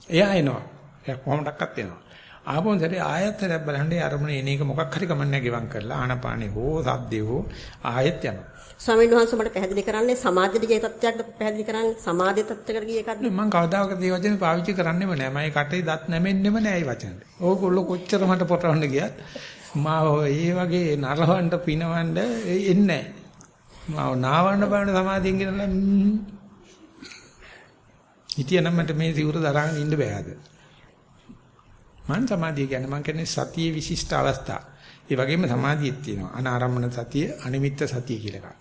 එයා එනවා. එයා කොහොමඩක්වත් එනවා. ආපොන් සැරේ ආයත් හැබැයි බලන්න අරමුණ එන එක මොකක් හරි කමන්නේ ගෙවම් කරලා ආනපානේ හෝ සද්දේ හෝ ආයෙත් යනවා. ස්වාමීන් වහන්සේ මට පැහැදිලි කරන්නේ සමාධියේ තත්ත්වයක්ද පැහැදිලි කරන්නේ සමාධියේ තත්ත්වයකට ගිය එකක්ද මම කවදාකවත් මේ වචනේ පාවිච්චි කරන්නෙම නෑ මම කටේ දත් නැමෙන්නෙම නෑ මේ වචනේ ඕගොල්ලෝ කොච්චර මට පොටවන්න ගියත් මම ඒ වගේ නරවන්න පිනවන්න එන්නේ නෑ මම නාවන්න බලන සමාධියෙන් කියනවා හිටියනම් මට මේ සිවුර දරාගෙන ඉන්න බෑද? මං සමාධිය කියන්නේ මං කියන්නේ සතියේ විශිෂ්ට අවස්ථා. ඒ වගේම සමාධියෙත් තියෙනවා. අනාරම්මන සතිය, අනිමිත්ත සතිය කියලා එකක්.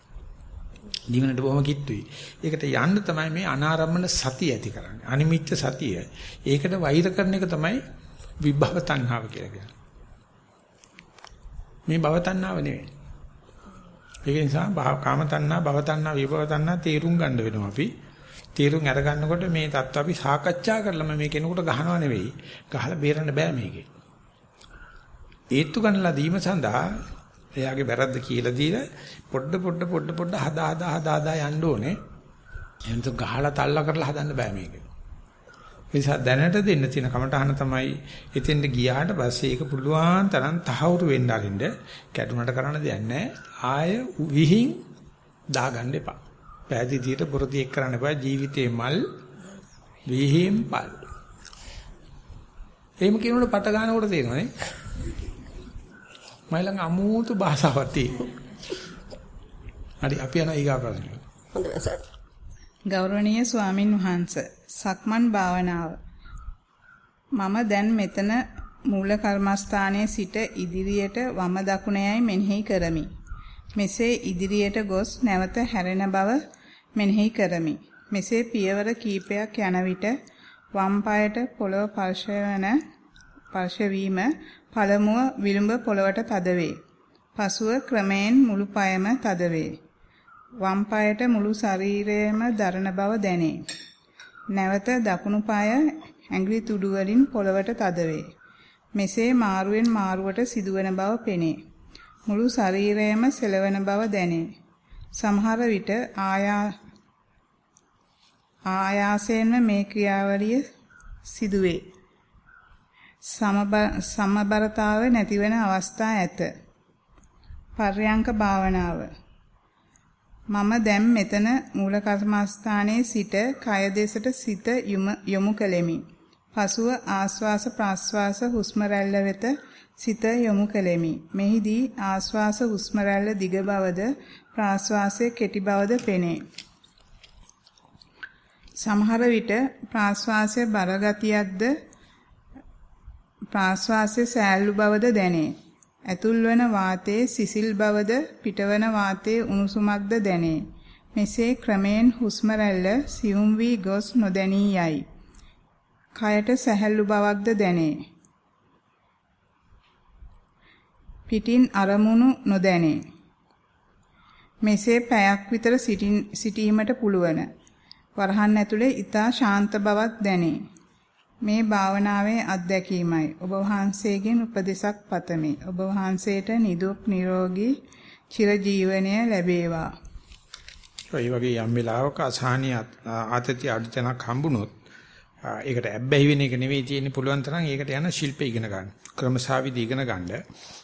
නිවනට බොහොම කිට්ටුයි. ඒකට යන්න තමයි මේ අනාරම්මන සතිය ඇති කරන්නේ. අනිමිත්ත සතිය. ඒකට වෛර කරන එක තමයි විභව තණ්හාව කියලා කියන්නේ. මේ භව තණ්හාව නෙවෙයි. ඒක නිසා කාම තණ්හා, භව තණ්හා, විභව තණ්හා තේරුම් ගන්න වෙනවා අපි. තීරුම් අරගන්නකොට මේ தত্ত্ব අපි සාකච්ඡා කරලම මේ කෙනෙකුට ගහනවා නෙවෙයි. ගහලා බේරන්න බෑ මේකේ. ඒත්තු ගන්නලා දීම සඳහා එයාගේ වැරද්ද කියලා දීලා පොඩ පොඩ පොඩ පොඩ හදා හදා හදා හදා යන්න ඕනේ. එහෙනම් ගහලා තල්ලා කරලා හදන්න බෑ මේක. නිසා දැනට දෙන්න තියෙන කමටහන තමයි එතෙන්ට ගියාට පස්සේ ඒක පුළුවන් තරම් තහවුරු වෙන්න අරින්න කැඩුනට කරන්න දෙයක් නැහැ. ආය විහිං දාගන්න එපා. පෑදීදියට බොරදී එක් කරන්න බෑ ජීවිතේ මල් විහිම් පල්. එහෙම කියනකොට පට ගන්නකොට තේරෙනවනේ. මයි ළඟ අමූතු භාෂාවක් තියෙනවා. හරි අපි යන ඊගා ප්‍රශ්න. හොඳයි සර්. ගෞරවනීය ස්වාමින් වහන්සේ සක්මන් භාවනාව මම දැන් මෙතන මූල කර්මස්ථානයේ සිට ඉදිරියට වම දකුණයයි මෙනෙහි කරමි. මෙසේ ඉදිරියට ගොස් නැවත හැරෙන බව මෙනෙහි කරමි. මෙසේ පියවර කීපයක් යන විට වම් පායට පොළව ස්පර්ශවන ස්පර්ශ වීම පළමුව විලුඹ පොළවට තද වේ. පසුව ක්‍රමයෙන් මුළු පායම තද වේ. වම් පායට මුළු ශරීරයම දරන බව දැනේ. නැවත දකුණු පාය ඇඟිලි තුඩු වලින් පොළවට තද වේ. මෙසේ මාරුවෙන් මාරුවට සිදුවන බව පෙනේ. මුළු ශරීරයම සෙලවෙන බව දැනේ. සමහර විට ආයා ආයාසයෙන්ම මේ ක්‍රියාවලිය සිදුවේ. සමබරතාව නැතිවන අවස්ථා ඇත. පර්යංක භාවනාව මම දැන් මෙතන මූල කර්මස්ථානයේ සිට කය දෙසට සිත යොමු කළෙමි. පසුව ආස්වාස ප්‍රාස්වාස හුස්ම රැල්ල වෙත සිත යොමු කළෙමි. මෙහිදී ආස්වාස හුස්ම රැල්ල දිග බවද ප්‍රාස්වාසයේ කෙටි බවද පෙනේ. සමහර විට ප්‍රාස්වාසයේ බරගතියක්ද ප්‍රාස්වාසයේ සෑල්ලු බවද දැනේ. ඇතුල්වන වාතයේ සිසිල් බවද පිටවන වාතයේ උණුසුමක්ද දැනේ. මෙසේ ක්‍රමයෙන් හුස්ම රැල්ල සියුම් වී ගොස් නොදැනී යයි. කයට සැහැල්ලු බවක්ද දැනේ. පිටින් අරමුණු නොදැනේ. මෙසේ පැයක් විතර සිටීමට පුළුවන්. වරහන් ඇතුලේ ඊතා ශාන්ත බවක් දැනේ. මේ භාවනාවේ අත්දැකීමයි. ඔබ වහන්සේගෙන් උපදෙසක් පතමි. ඔබ වහන්සේට නිදුක් නිරෝගී චිරජීවනය ලැබේවා. ඒ වගේ යම් වෙලාවක අසහනිය ආතති අඩචනක් හම්බුනොත් ඒකට ඇබ්බැහි වෙන එක නෙවෙයි තියෙන්නේ පුළුවන් තරම් ඒකට යන ශිල්ප ඉගෙන ගන්න. ක්‍රමසාවිදි ඉගෙන ගන්න.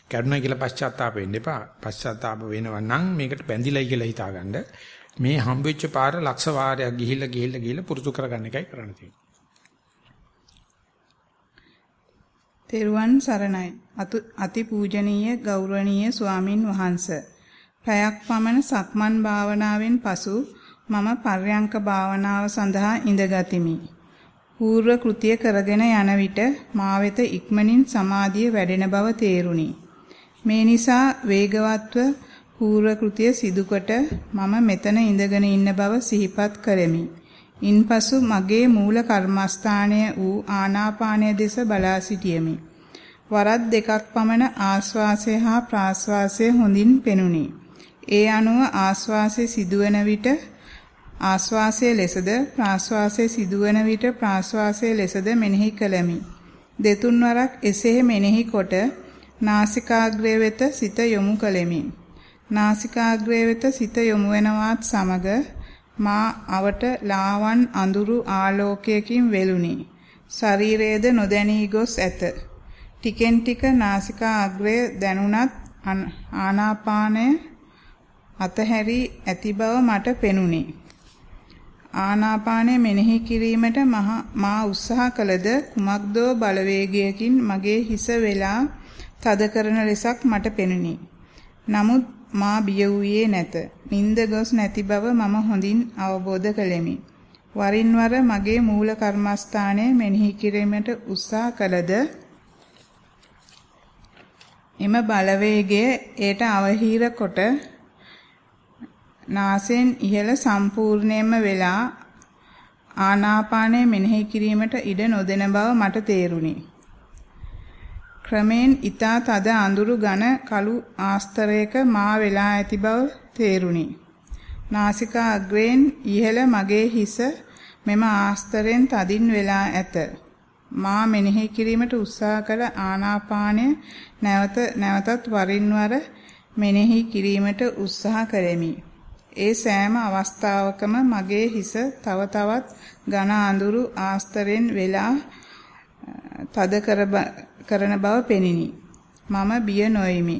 කරුණා කියලා පශ්චාත්තාප වෙන්න එපා. පශ්චාත්තාප වෙනව නම් මේකට බැඳිලයි කියලා හිතාගන්න. මේ හම්බෙච්ච පාර ලක්ෂ වාරයක් ගිහිල්ලා ගිහිල්ලා ගිහිල්ලා පුරුදු කරගන්න එකයි කරන්න තියෙන්නේ. තෙරුවන් සරණයි. අති පූජනීය ගෞරවනීය ස්වාමින් වහන්සේ. පැයක් පමණ සක්මන් භාවනාවෙන් පසු මම පර්යංක භාවනාව සඳහා ඉඳගතිමි. පූර්ව කෘතිය කරගෙන යන විට මා වෙත ඉක්මනින් සමාධිය වැඩෙන බව තේරුණි. මේ නිසා වේගවත්ව පූර්ව කෘතිය සිදුකොට මම මෙතන ඉඳගෙන ඉන්න බව සිහිපත් කරමි. ඉන්පසු මගේ මූල කර්මස්ථානය වූ ආනාපානය දෙස බලා සිටියෙමි. වරක් දෙකක් පමණ ආශ්වාසය හා ප්‍රාශ්වාසය හොඳින් පෙනුනි. ඒ අනුව ආශ්වාසය සිදුවන විට ආශ්වාසය ලෙසද ප්‍රාශ්වාසය සිදුවන විට ප්‍රාශ්වාසය ලෙසද මෙනෙහි කළමි. දෙතුන් වරක් එසේ මෙනෙහි කොට නාසිකාග්‍රය වෙත සිත යොමු කළෙමි. නාසිකාග්‍රය වෙත සිත යොමු වෙනවත් සමග මා අවට ලාවන් අඳුරු ආලෝකයකින් වෙලුනි. ශරීරයේද නොදැනී ගොස් ඇත. ටිකෙන් ටික නාසිකා අග්‍රය දැනුණත් ආනාපානය අතහැරි ඇති බව මට පෙනුනි. ආනාපානය මෙනෙහි කිරීමට මා උත්සාහ කළද කුමක්දෝ බලවේගයකින් මගේ හිස වෙලා තද කරන ලෙසක් මට පෙනුනි. නමුත් මා බිය වූයේ නැත. නිින්ද ගොස් නැති බව මම හොඳින් අවබෝධ කළෙමි. වරින් වර මගේ මූල කර්මස්ථානයේ මෙනෙහි කිරීමට උත්සාහ කළද එම බලවේගය ඒට අවහිර කොට නාසෙන් ඉහළ සම්පූර්ණයෙන්ම වෙලා ආනාපානය මෙනෙහි කිරීමට ඉඩ නොදෙන බව මට තේරුණි. ක්‍රමෙන් ඊතා තද අඳුරු ඝන කළු ආස්තරයක මා වෙලා ඇති බව තේරුණි. නාසිකා අග්‍රයෙන් ඉහළ මගේ හිස මෙම ආස්තරෙන් තදින් වෙලා ඇත. මා මෙනෙහි කිරීමට උත්සාහ කළ ආනාපානය නැවත නැවතත් වරින් වර මෙනෙහි කිරීමට උත්සාහ කරමි. ඒ සෑම අවස්ථාවකම මගේ හිස තව තවත් ඝන අඳුරු ආස්තරෙන් වෙලා තද කරන බව පෙනිනි. මම බිය නොෙමි.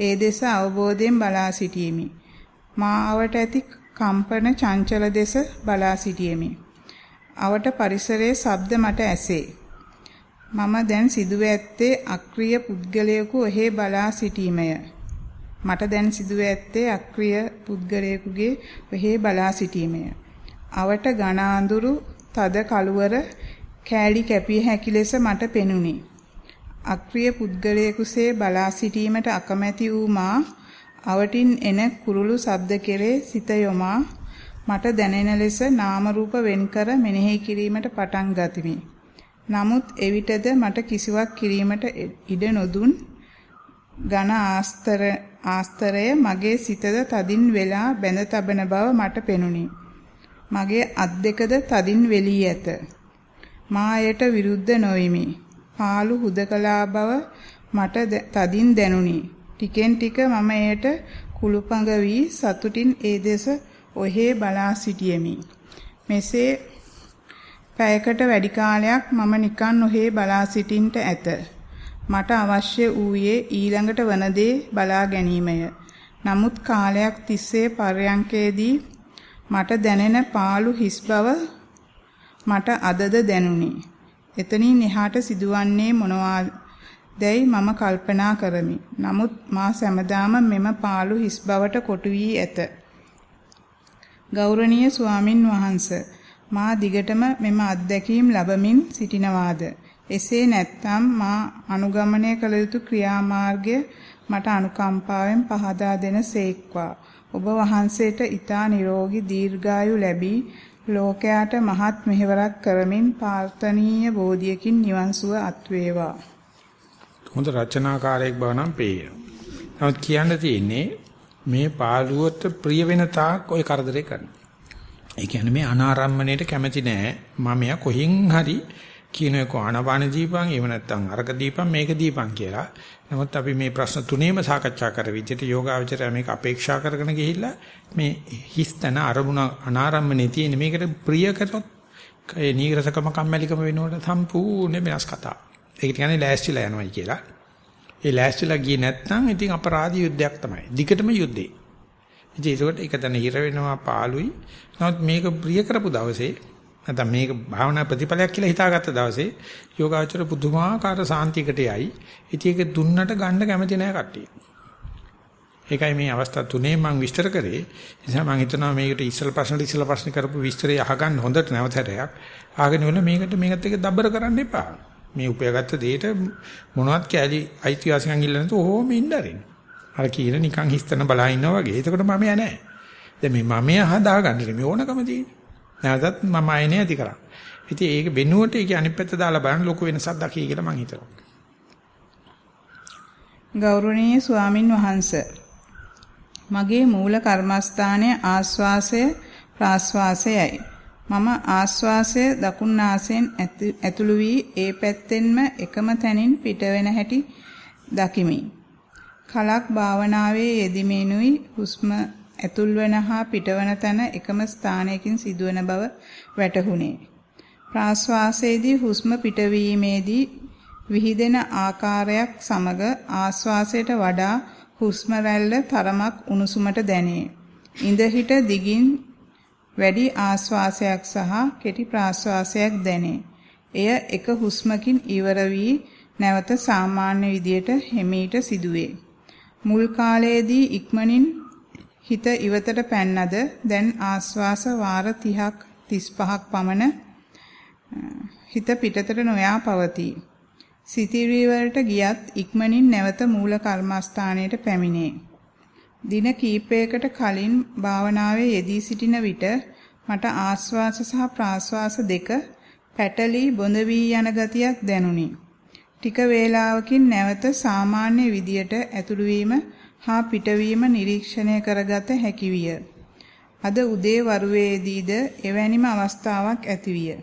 ඒ දෙස අවබෝධයෙන් බලා සිටියෙමි. මා අවට ඇති කම්පන චංචල දෙස බලා සිටියෙමි. අවට පරිසරයේ ශබ්ද මට ඇසේ. මම දැන් සිදුව ඇත්තේ අක්‍රීය පුද්ගලයෙකු ඔහේ බලා සිටීමය. මට දැන් සිදුව ඇත්තේ අක්‍රීය පුද්ගලයෙකුගේ ඔහේ බලා සිටීමය. අවට ඝන අඳුරු තද කළුවර කෑලි කැපිය හැකි ලෙස මට පෙනුනි. අක්‍රීය පුද්ගලයෙකුසේ බලා සිටීමට අකමැති වූ මා අවටින් එන කුරුළු ශබ්ද කෙරේ සිත යොමා මට දැනෙන ලෙස නාම රූප වෙන්කර මෙනෙහි කිරීමට පටන් ගතිමි. නමුත් එවිටද මට කිසිවක් කිරීමට ඉඩ නොදුන් ඝන ආස්තර ආස්තරය මගේ සිතද තදින් වෙලා බැඳ තබන බව මට පෙනුනි. මගේ අත් දෙකද තදින් වෙලී ඇත. මා එයට විරුද්ධ නොවිමි. පාළු හුදකලා බව මට තදින් දැනුනි. ටිකෙන් ටික මම එයට කුළුපඟ වී සතුටින් ඒ දෙස ඔහේ බලා සිටියෙමි. මෙසේ පැයකට වැඩි කාලයක් මම නිකන් ඔහේ බලා සිටින්නට ඇත. මට අවශ්‍ය වූයේ ඊළඟට වන දේ බලා ගැනීමය. නමුත් කාලයක් තිස්සේ පර්යංකයේදී මට දැනෙන පාළු හිස් බව මට අදද දැනුනි. එතනින් එහාට සිදුවන්නේ මොනවාදැයි මම කල්පනා කරමි. නමුත් මා සැමදාම මෙම පාළු හිස් බවට කොටු වී ඇත. ගෞරවනීය ස්වාමින් වහන්සේ මා දිගටම මෙම අත්දැකීම් ලැබමින් සිටිනවාද එසේ නැත්නම් මා අනුගමනය කළ යුතු ක්‍රියාමාර්ගය මට අනුකම්පාවෙන් පහදා දෙන සේක්වා. ඔබ වහන්සේට ඊතා නිරෝගී දීර්ඝායු ලැබී ලෝකයාට මහත් මෙහෙවරක් කරමින් ප්‍රාර්ථනීය බෝධියකින් නිවන් සුව අත්වේවා. හොඳ රචනාකාරයෙක් බව නම් පේය. නමුත් කියන්න තියෙන්නේ මේ පාළුවට ප්‍රිය වෙන තාක් ওই කරදරේ කරනවා. ඒ කියන්නේ මේ අනාරම්මණයට කැමති නෑ. මම යා කොහින් හරි කියන එක ආනපාන දීපන් එහෙම නැත්නම් අරක දීපන් මේක දීපන් කියලා. නමුත් අපි මේ ප්‍රශ්න තුනේම සාකච්ඡා කර විදිහට යෝගාවචරය මේක අපේක්ෂා කරගෙන ගිහිල්ලා මේ හිස්තන අරමුණ අනාරම්මනේ තියෙන මේකට ප්‍රිය කරොත් ඒ නීරසකම කම්මැලිකම වෙනකොට සම්පූර්ණ වෙනස් කතාවක්. ඒක කියන්නේ ලෑස්තිලා යනවායි කියලා. ඒ ලෑස්තිලා ගියේ නැත්නම් ඉතින් අපරාධ යුද්ධයක් තමයි. දිගටම යුද්ධේ. ඉතින් ඒකට එක තැන හිර වෙනවා පාළුයි. නමුත් මේක ප්‍රිය කරපු දවසේ නැත්නම් මේක භාවනා ප්‍රතිඵලයක් කියලා හිතාගත්ත දවසේ යෝගාචර පුදුමාකාර සාන්තියකට යයි. ඉතින් ඒක දුන්නට ගන්න කැමති නෑ කට්ටිය. ඒකයි මේ අවස්ථා තුනේ මම විස්තර කරේ. ඒ නිසා මම හිතනවා මේකට ඉස්සල ප්‍රශ්න ඉස්සල ප්‍රශ්න කරපු විස්තරය අහගන්න හොඳට නැවතටයක්. ආගෙන වල මේකට මේකත් එක්ක දබ්බර කරන්න එපා. මේ උපයාගත්ත දෙයට මොනවත් කැලි අයිතිවාසිකම් ඉල්ල නැතුව ඕම ඉන්නරින්. අර කීර නිකන් හිස්තන බලා ඉන්නා වගේ. එතකොට මම යෑ නැහැ. දැන් මේ මම හදාගන්නේ මේ ඕනකම තියෙන්නේ. නැවතත් මම ආයනේ ඇති කරා. ඉතින් ඒක වෙනුවට ඒක අනිත් පැත්ත දාලා බලන්න ලොකු වෙනසක් දකි කියලා මං හිතනවා. ගෞරවනීය ස්වාමින් වහන්සේ මගේ මූල කර්මස්ථානයේ ආස්වාසය ප්‍රාස්වාසයයි. මම ආස්වාසය දකුණු නාසයෙන් ඇතුළු වී ඒ පැත්තෙන්ම එකම තැනින් පිටවෙන හැටි දකිමි. කලක් භාවනාවේ යෙදීමේනුයි හුස්ම ඇතුල් වන හා පිටවන තැන එකම ස්ථානයකින් සිදුවන බව වැටහුණේ. ප්‍රාශ්වාසයේදී හුස්ම පිටවීමේදී විහිදෙන ආකාරයක් සමග ආශ්වාසයට වඩා හුස්ම රැල්ල තරමක් උණුසුමට දැනේ. ඉඳ හිට දිගින් වැඩි ආශ්වාසයක් සහ කෙටි ප්‍රාශ්වාසයක් දැනේ. එය එක හුස්මකින් ඉවර වී නැවත සාමාන්‍ය විදියට හිමීට සිදුවේ. මුල් කාලයේදී ඉක්මනින් හිත ඉවතට පැන්නද දැන් ආස්වාස වාර 30ක් 35ක් පමණ හිත පිටතට නොයා පවතී. සිතිවිලි වලට ගියත් ඉක්මනින් නැවත මූල කර්මස්ථානයට පැමිණේ. දින කීපයකට කලින් භාවනාවේ යෙදී සිටින විට මට ආස්වාස සහ ප්‍රාස්වාස දෙක පැටලී බොඳ වී යන ගතියක් දැනුනි. ටික වේලාවකින් නැවත සාමාන්‍ය විදියට ඇතුළු වීම හා පිටවීම නිරීක්ෂණය කරගත හැකි විය. අද උදේ වරුවේදීද එවැනිම අවස්ථාවක් ඇතිවිය.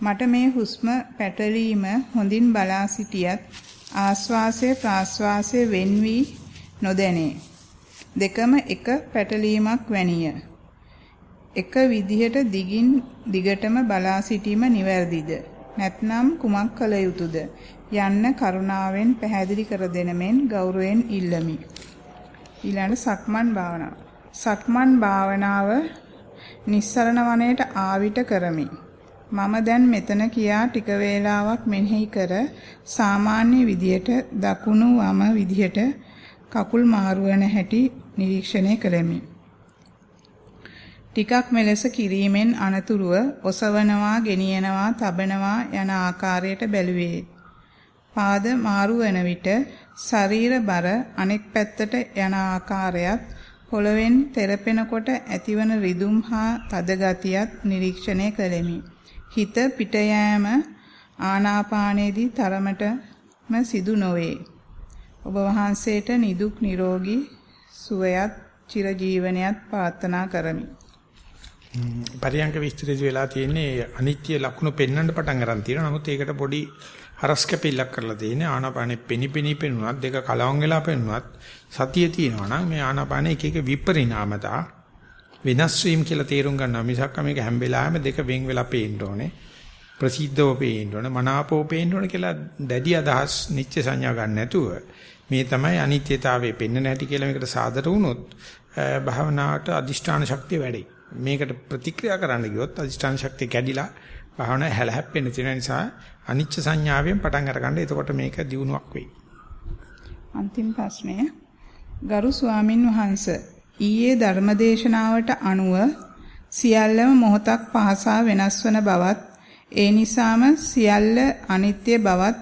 මට මේ හුස්ම පැටලීම හොඳින් බලා සිටියත් ආස්වාසය ප්‍රාස්වාසය වෙන් වී නොදැනේ. දෙකම එක පැටලීමක් වැනිය. එක විදිහට දිගින් දිගටම බලා සිටීම නිවැරදිද? නැත්නම් කුමක් කළ යුතුද? යන්න කරුණාවෙන් පැහැදිලි කර දෙන මෙන් ගෞරවයෙන් ඉල්ලමි. ඊළඟ සක්මන් භාවනාව. සක්මන් භාවනාව නිස්සරණ වනයේට ආවිත කරමි. මම දැන් මෙතන කියා ටික වේලාවක් මෙනෙහි කර සාමාන්‍ය විදියට දකුණු වම විදියට කකුල් මාරු වෙන හැටි නිරීක්ෂණය කරමි. ටිකක් මෙලෙස කිරීමෙන් අනතුරුව ඔසවනවා, ගෙනියනවා, තබනවා යන ආකාරයට බැලුවේ. පාද මාරු වන විට ශරීර බර අනෙක් පැත්තට යන ආකාරයත් පොළවෙන් තෙරපෙනකොට ඇතිවන රිදුම් හා තද ගතියත් නිරීක්ෂණය කළෙමි. හිත පිට යෑම ආනාපානයේදී තරමටම සිදු නොවේ. ඔබ වහන්සේට නිදුක් නිරෝගී සුවයත් චිරජීවනයත් ප්‍රාර්ථනා කරමි. පරියංග විස්තරෙදි වෙලා තියෙන්නේ අනිත්‍ය ලක්ෂණ පෙන්වන්න පටන් ගන්න තියෙනවා. නමුත් ඒකට පොඩි හරස් කැපිල්ලක් කරලා තියෙන්නේ. ආනාපානෙ පෙනිපෙනි පෙනුනත් දෙක කලවම් වෙලා පෙනුනත් සතිය තියෙනවා නම් මේ ආනාපානෙ එක එක විපරිණාමතා වෙනස් වීම කියලා තේරුම් ගන්නවා. මිසක් මේක හැම වෙලාවෙම දෙක වෙන් වෙලා පේන්න ඕනේ. ප්‍රසිද්ධව පේන්න ඕනේ. මනාපව පේන්න ඕනේ කියලා දැඩි අදහස් නිත්‍ය සංඥා ගන්න නැතුව මේ තමයි අනිත්‍යතාවයේ පෙන්න නැටි කියලා මේකට සාදර වුණොත් භාවනාවට අදිෂ්ඨාන ශක්තිය වැඩි. මේකට ප්‍රතික්‍රියා කරන්න ගියොත් අදිෂ්ඨාන ශක්තිය කැඩිලා භාවනාව හැලහැප්පෙන්න තියෙන නිසා අනිච්ච සංඥාවෙන් පටන් අරගන්න. එතකොට මේක දියුණුවක් වෙයි. අන්තිම ප්‍රශ්නය ගරු ස්වාමින් වහන්සේ ඊයේ ධර්මදේශනාවට අනුව සියල්ලම මොහොතක් පහසා වෙනස් වන බවත් ඒ නිසාම සියල්ල අනිත්‍ය බවත්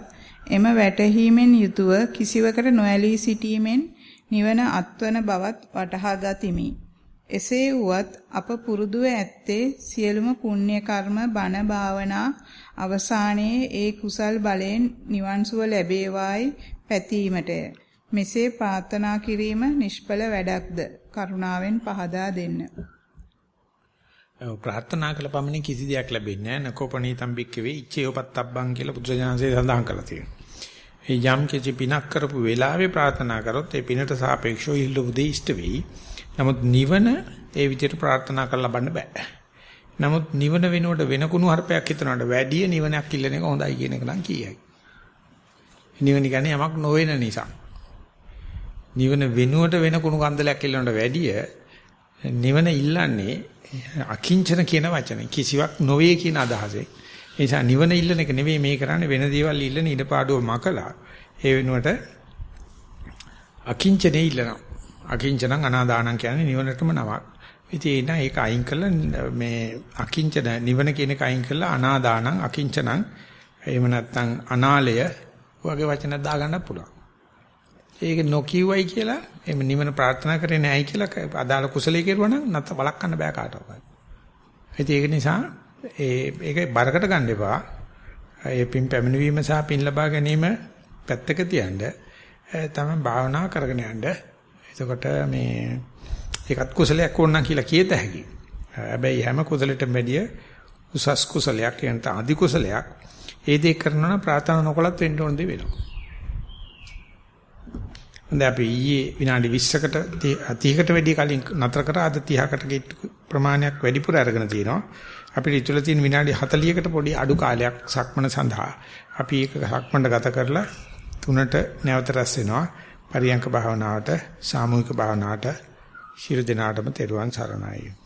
එම වැටහීමෙන් යුතුව කිසිවකට නොඇලී සිටීමෙන් නිවන අත්වන බවත් වටහා ගතිමි. එසේ වුවත් අප පුරුදුව ඇත්තේ සියලුම පුණ්‍ය කර්ම බණ භාවනා අවසානයේ ඒ කුසල් බලයෙන් නිවන් සුව ලැබේවායි පැතීමටය. මෙසේ ප්‍රාර්ථනා කිරීම නිෂ්ඵල වැඩක්ද? කරුණාවෙන් පහදා දෙන්න. ප්‍රාර්ථනා කළ පමණින් කිසි දෙයක් ලැබෙන්නේ නැහැ. නකෝපණීතම් බික්කවේ ඉච්ඡේවපත්තබ්බං කියලා බුදුරජාණන්සේ සඳහන් කරලා තියෙනවා. ඒ යම් කිසි පිනක් කරපු වෙලාවේ ප්‍රාර්ථනා කරොත් ඒ පිනට සාපේක්ෂව ඉල්ලපු දේ ඉෂ්ට වෙයි. නමුත් නිවන ඒ විදිහට ප්‍රාර්ථනා කරලා ලබන්න බෑ. නමුත් නිවන වෙනුවට වෙන කුණු හarpයක් හිතනවට වැඩිය නිවනක් ඉල්ලන එක හොඳයි කියන එක නම් කියයි. නිවන කියන්නේ යමක් නොවන නිසා. නිවන වෙනුවට වෙන කුණු කන්දලයක් ඉල්ලනවට වැඩිය නිවන ඉල්ලන්නේ අකිංචන කියන වචනේ කිසිවක් නොවේ කියන අදහසෙන්. ඒ නිසා නිවන ඉල්ලන එක නෙවෙයි මේ කරන්නේ වෙන දේවල් ඉල්ලන ඉඩපාඩුව මකලා ඒ වෙනුවට අකිංචනේ ඉල්ලනවා. අකිංචනං අනාදානං කියන්නේ නිවනටම නමක්. ඉතින් ඒක අයින් කළා මේ අකිංචන නිවන කියන එක අයින් කළා අනාදානං අකිංචනං එහෙම නැත්නම් අනාලය වගේ වචන දාගන්න පුළුවන්. ඒක නොකියුවයි කියලා එහෙම නිවන ප්‍රාර්ථනා කරේ නැහැයි කියලා අදාළ කුසලයේ කෙරුවා නම් නැත්ත වළක්වන්න බෑ කාටවත්. ඉතින් ඒක නිසා ඒ ඒක බරකට ගන්න එපා. ඒ පින් පැමිණවීම සහ පින් ලබා ගැනීම පැත්තක තියන්න තමයි භාවනා කරගෙන යන්න. එතකොට මේ ඒකත් කුසලයක් ඕන කියලා කියත හැකියි. හැබැයි හැම කුසලයකටම වැඩිය උසස් කුසලයක් කියන අධි කුසලයක් ඒ දේ කරනවා නම් ප්‍රාර්ථනා නොකලත් වෙන්න ඕන දේ වෙනවා. හොඳයි අපි ඊයේ විනාඩි 20කට 30කට වැඩි කලින් නතර කරා අද 30කට ප්‍රමාණයක් වැඩිපුර අරගෙන තියෙනවා. අපිට ඉතුරු තියෙන විනාඩි 40කට පොඩි අඩු කාලයක් සක්මන සඳහා අපි ඒක සක්මන්ඩ ගත කරලා තුනට නැවත රැස් වෙනවා. පරියංක භාවනාවට සාමූහික භාවනාවට ශිර දිනාටම තෙරුවන් සරණයි.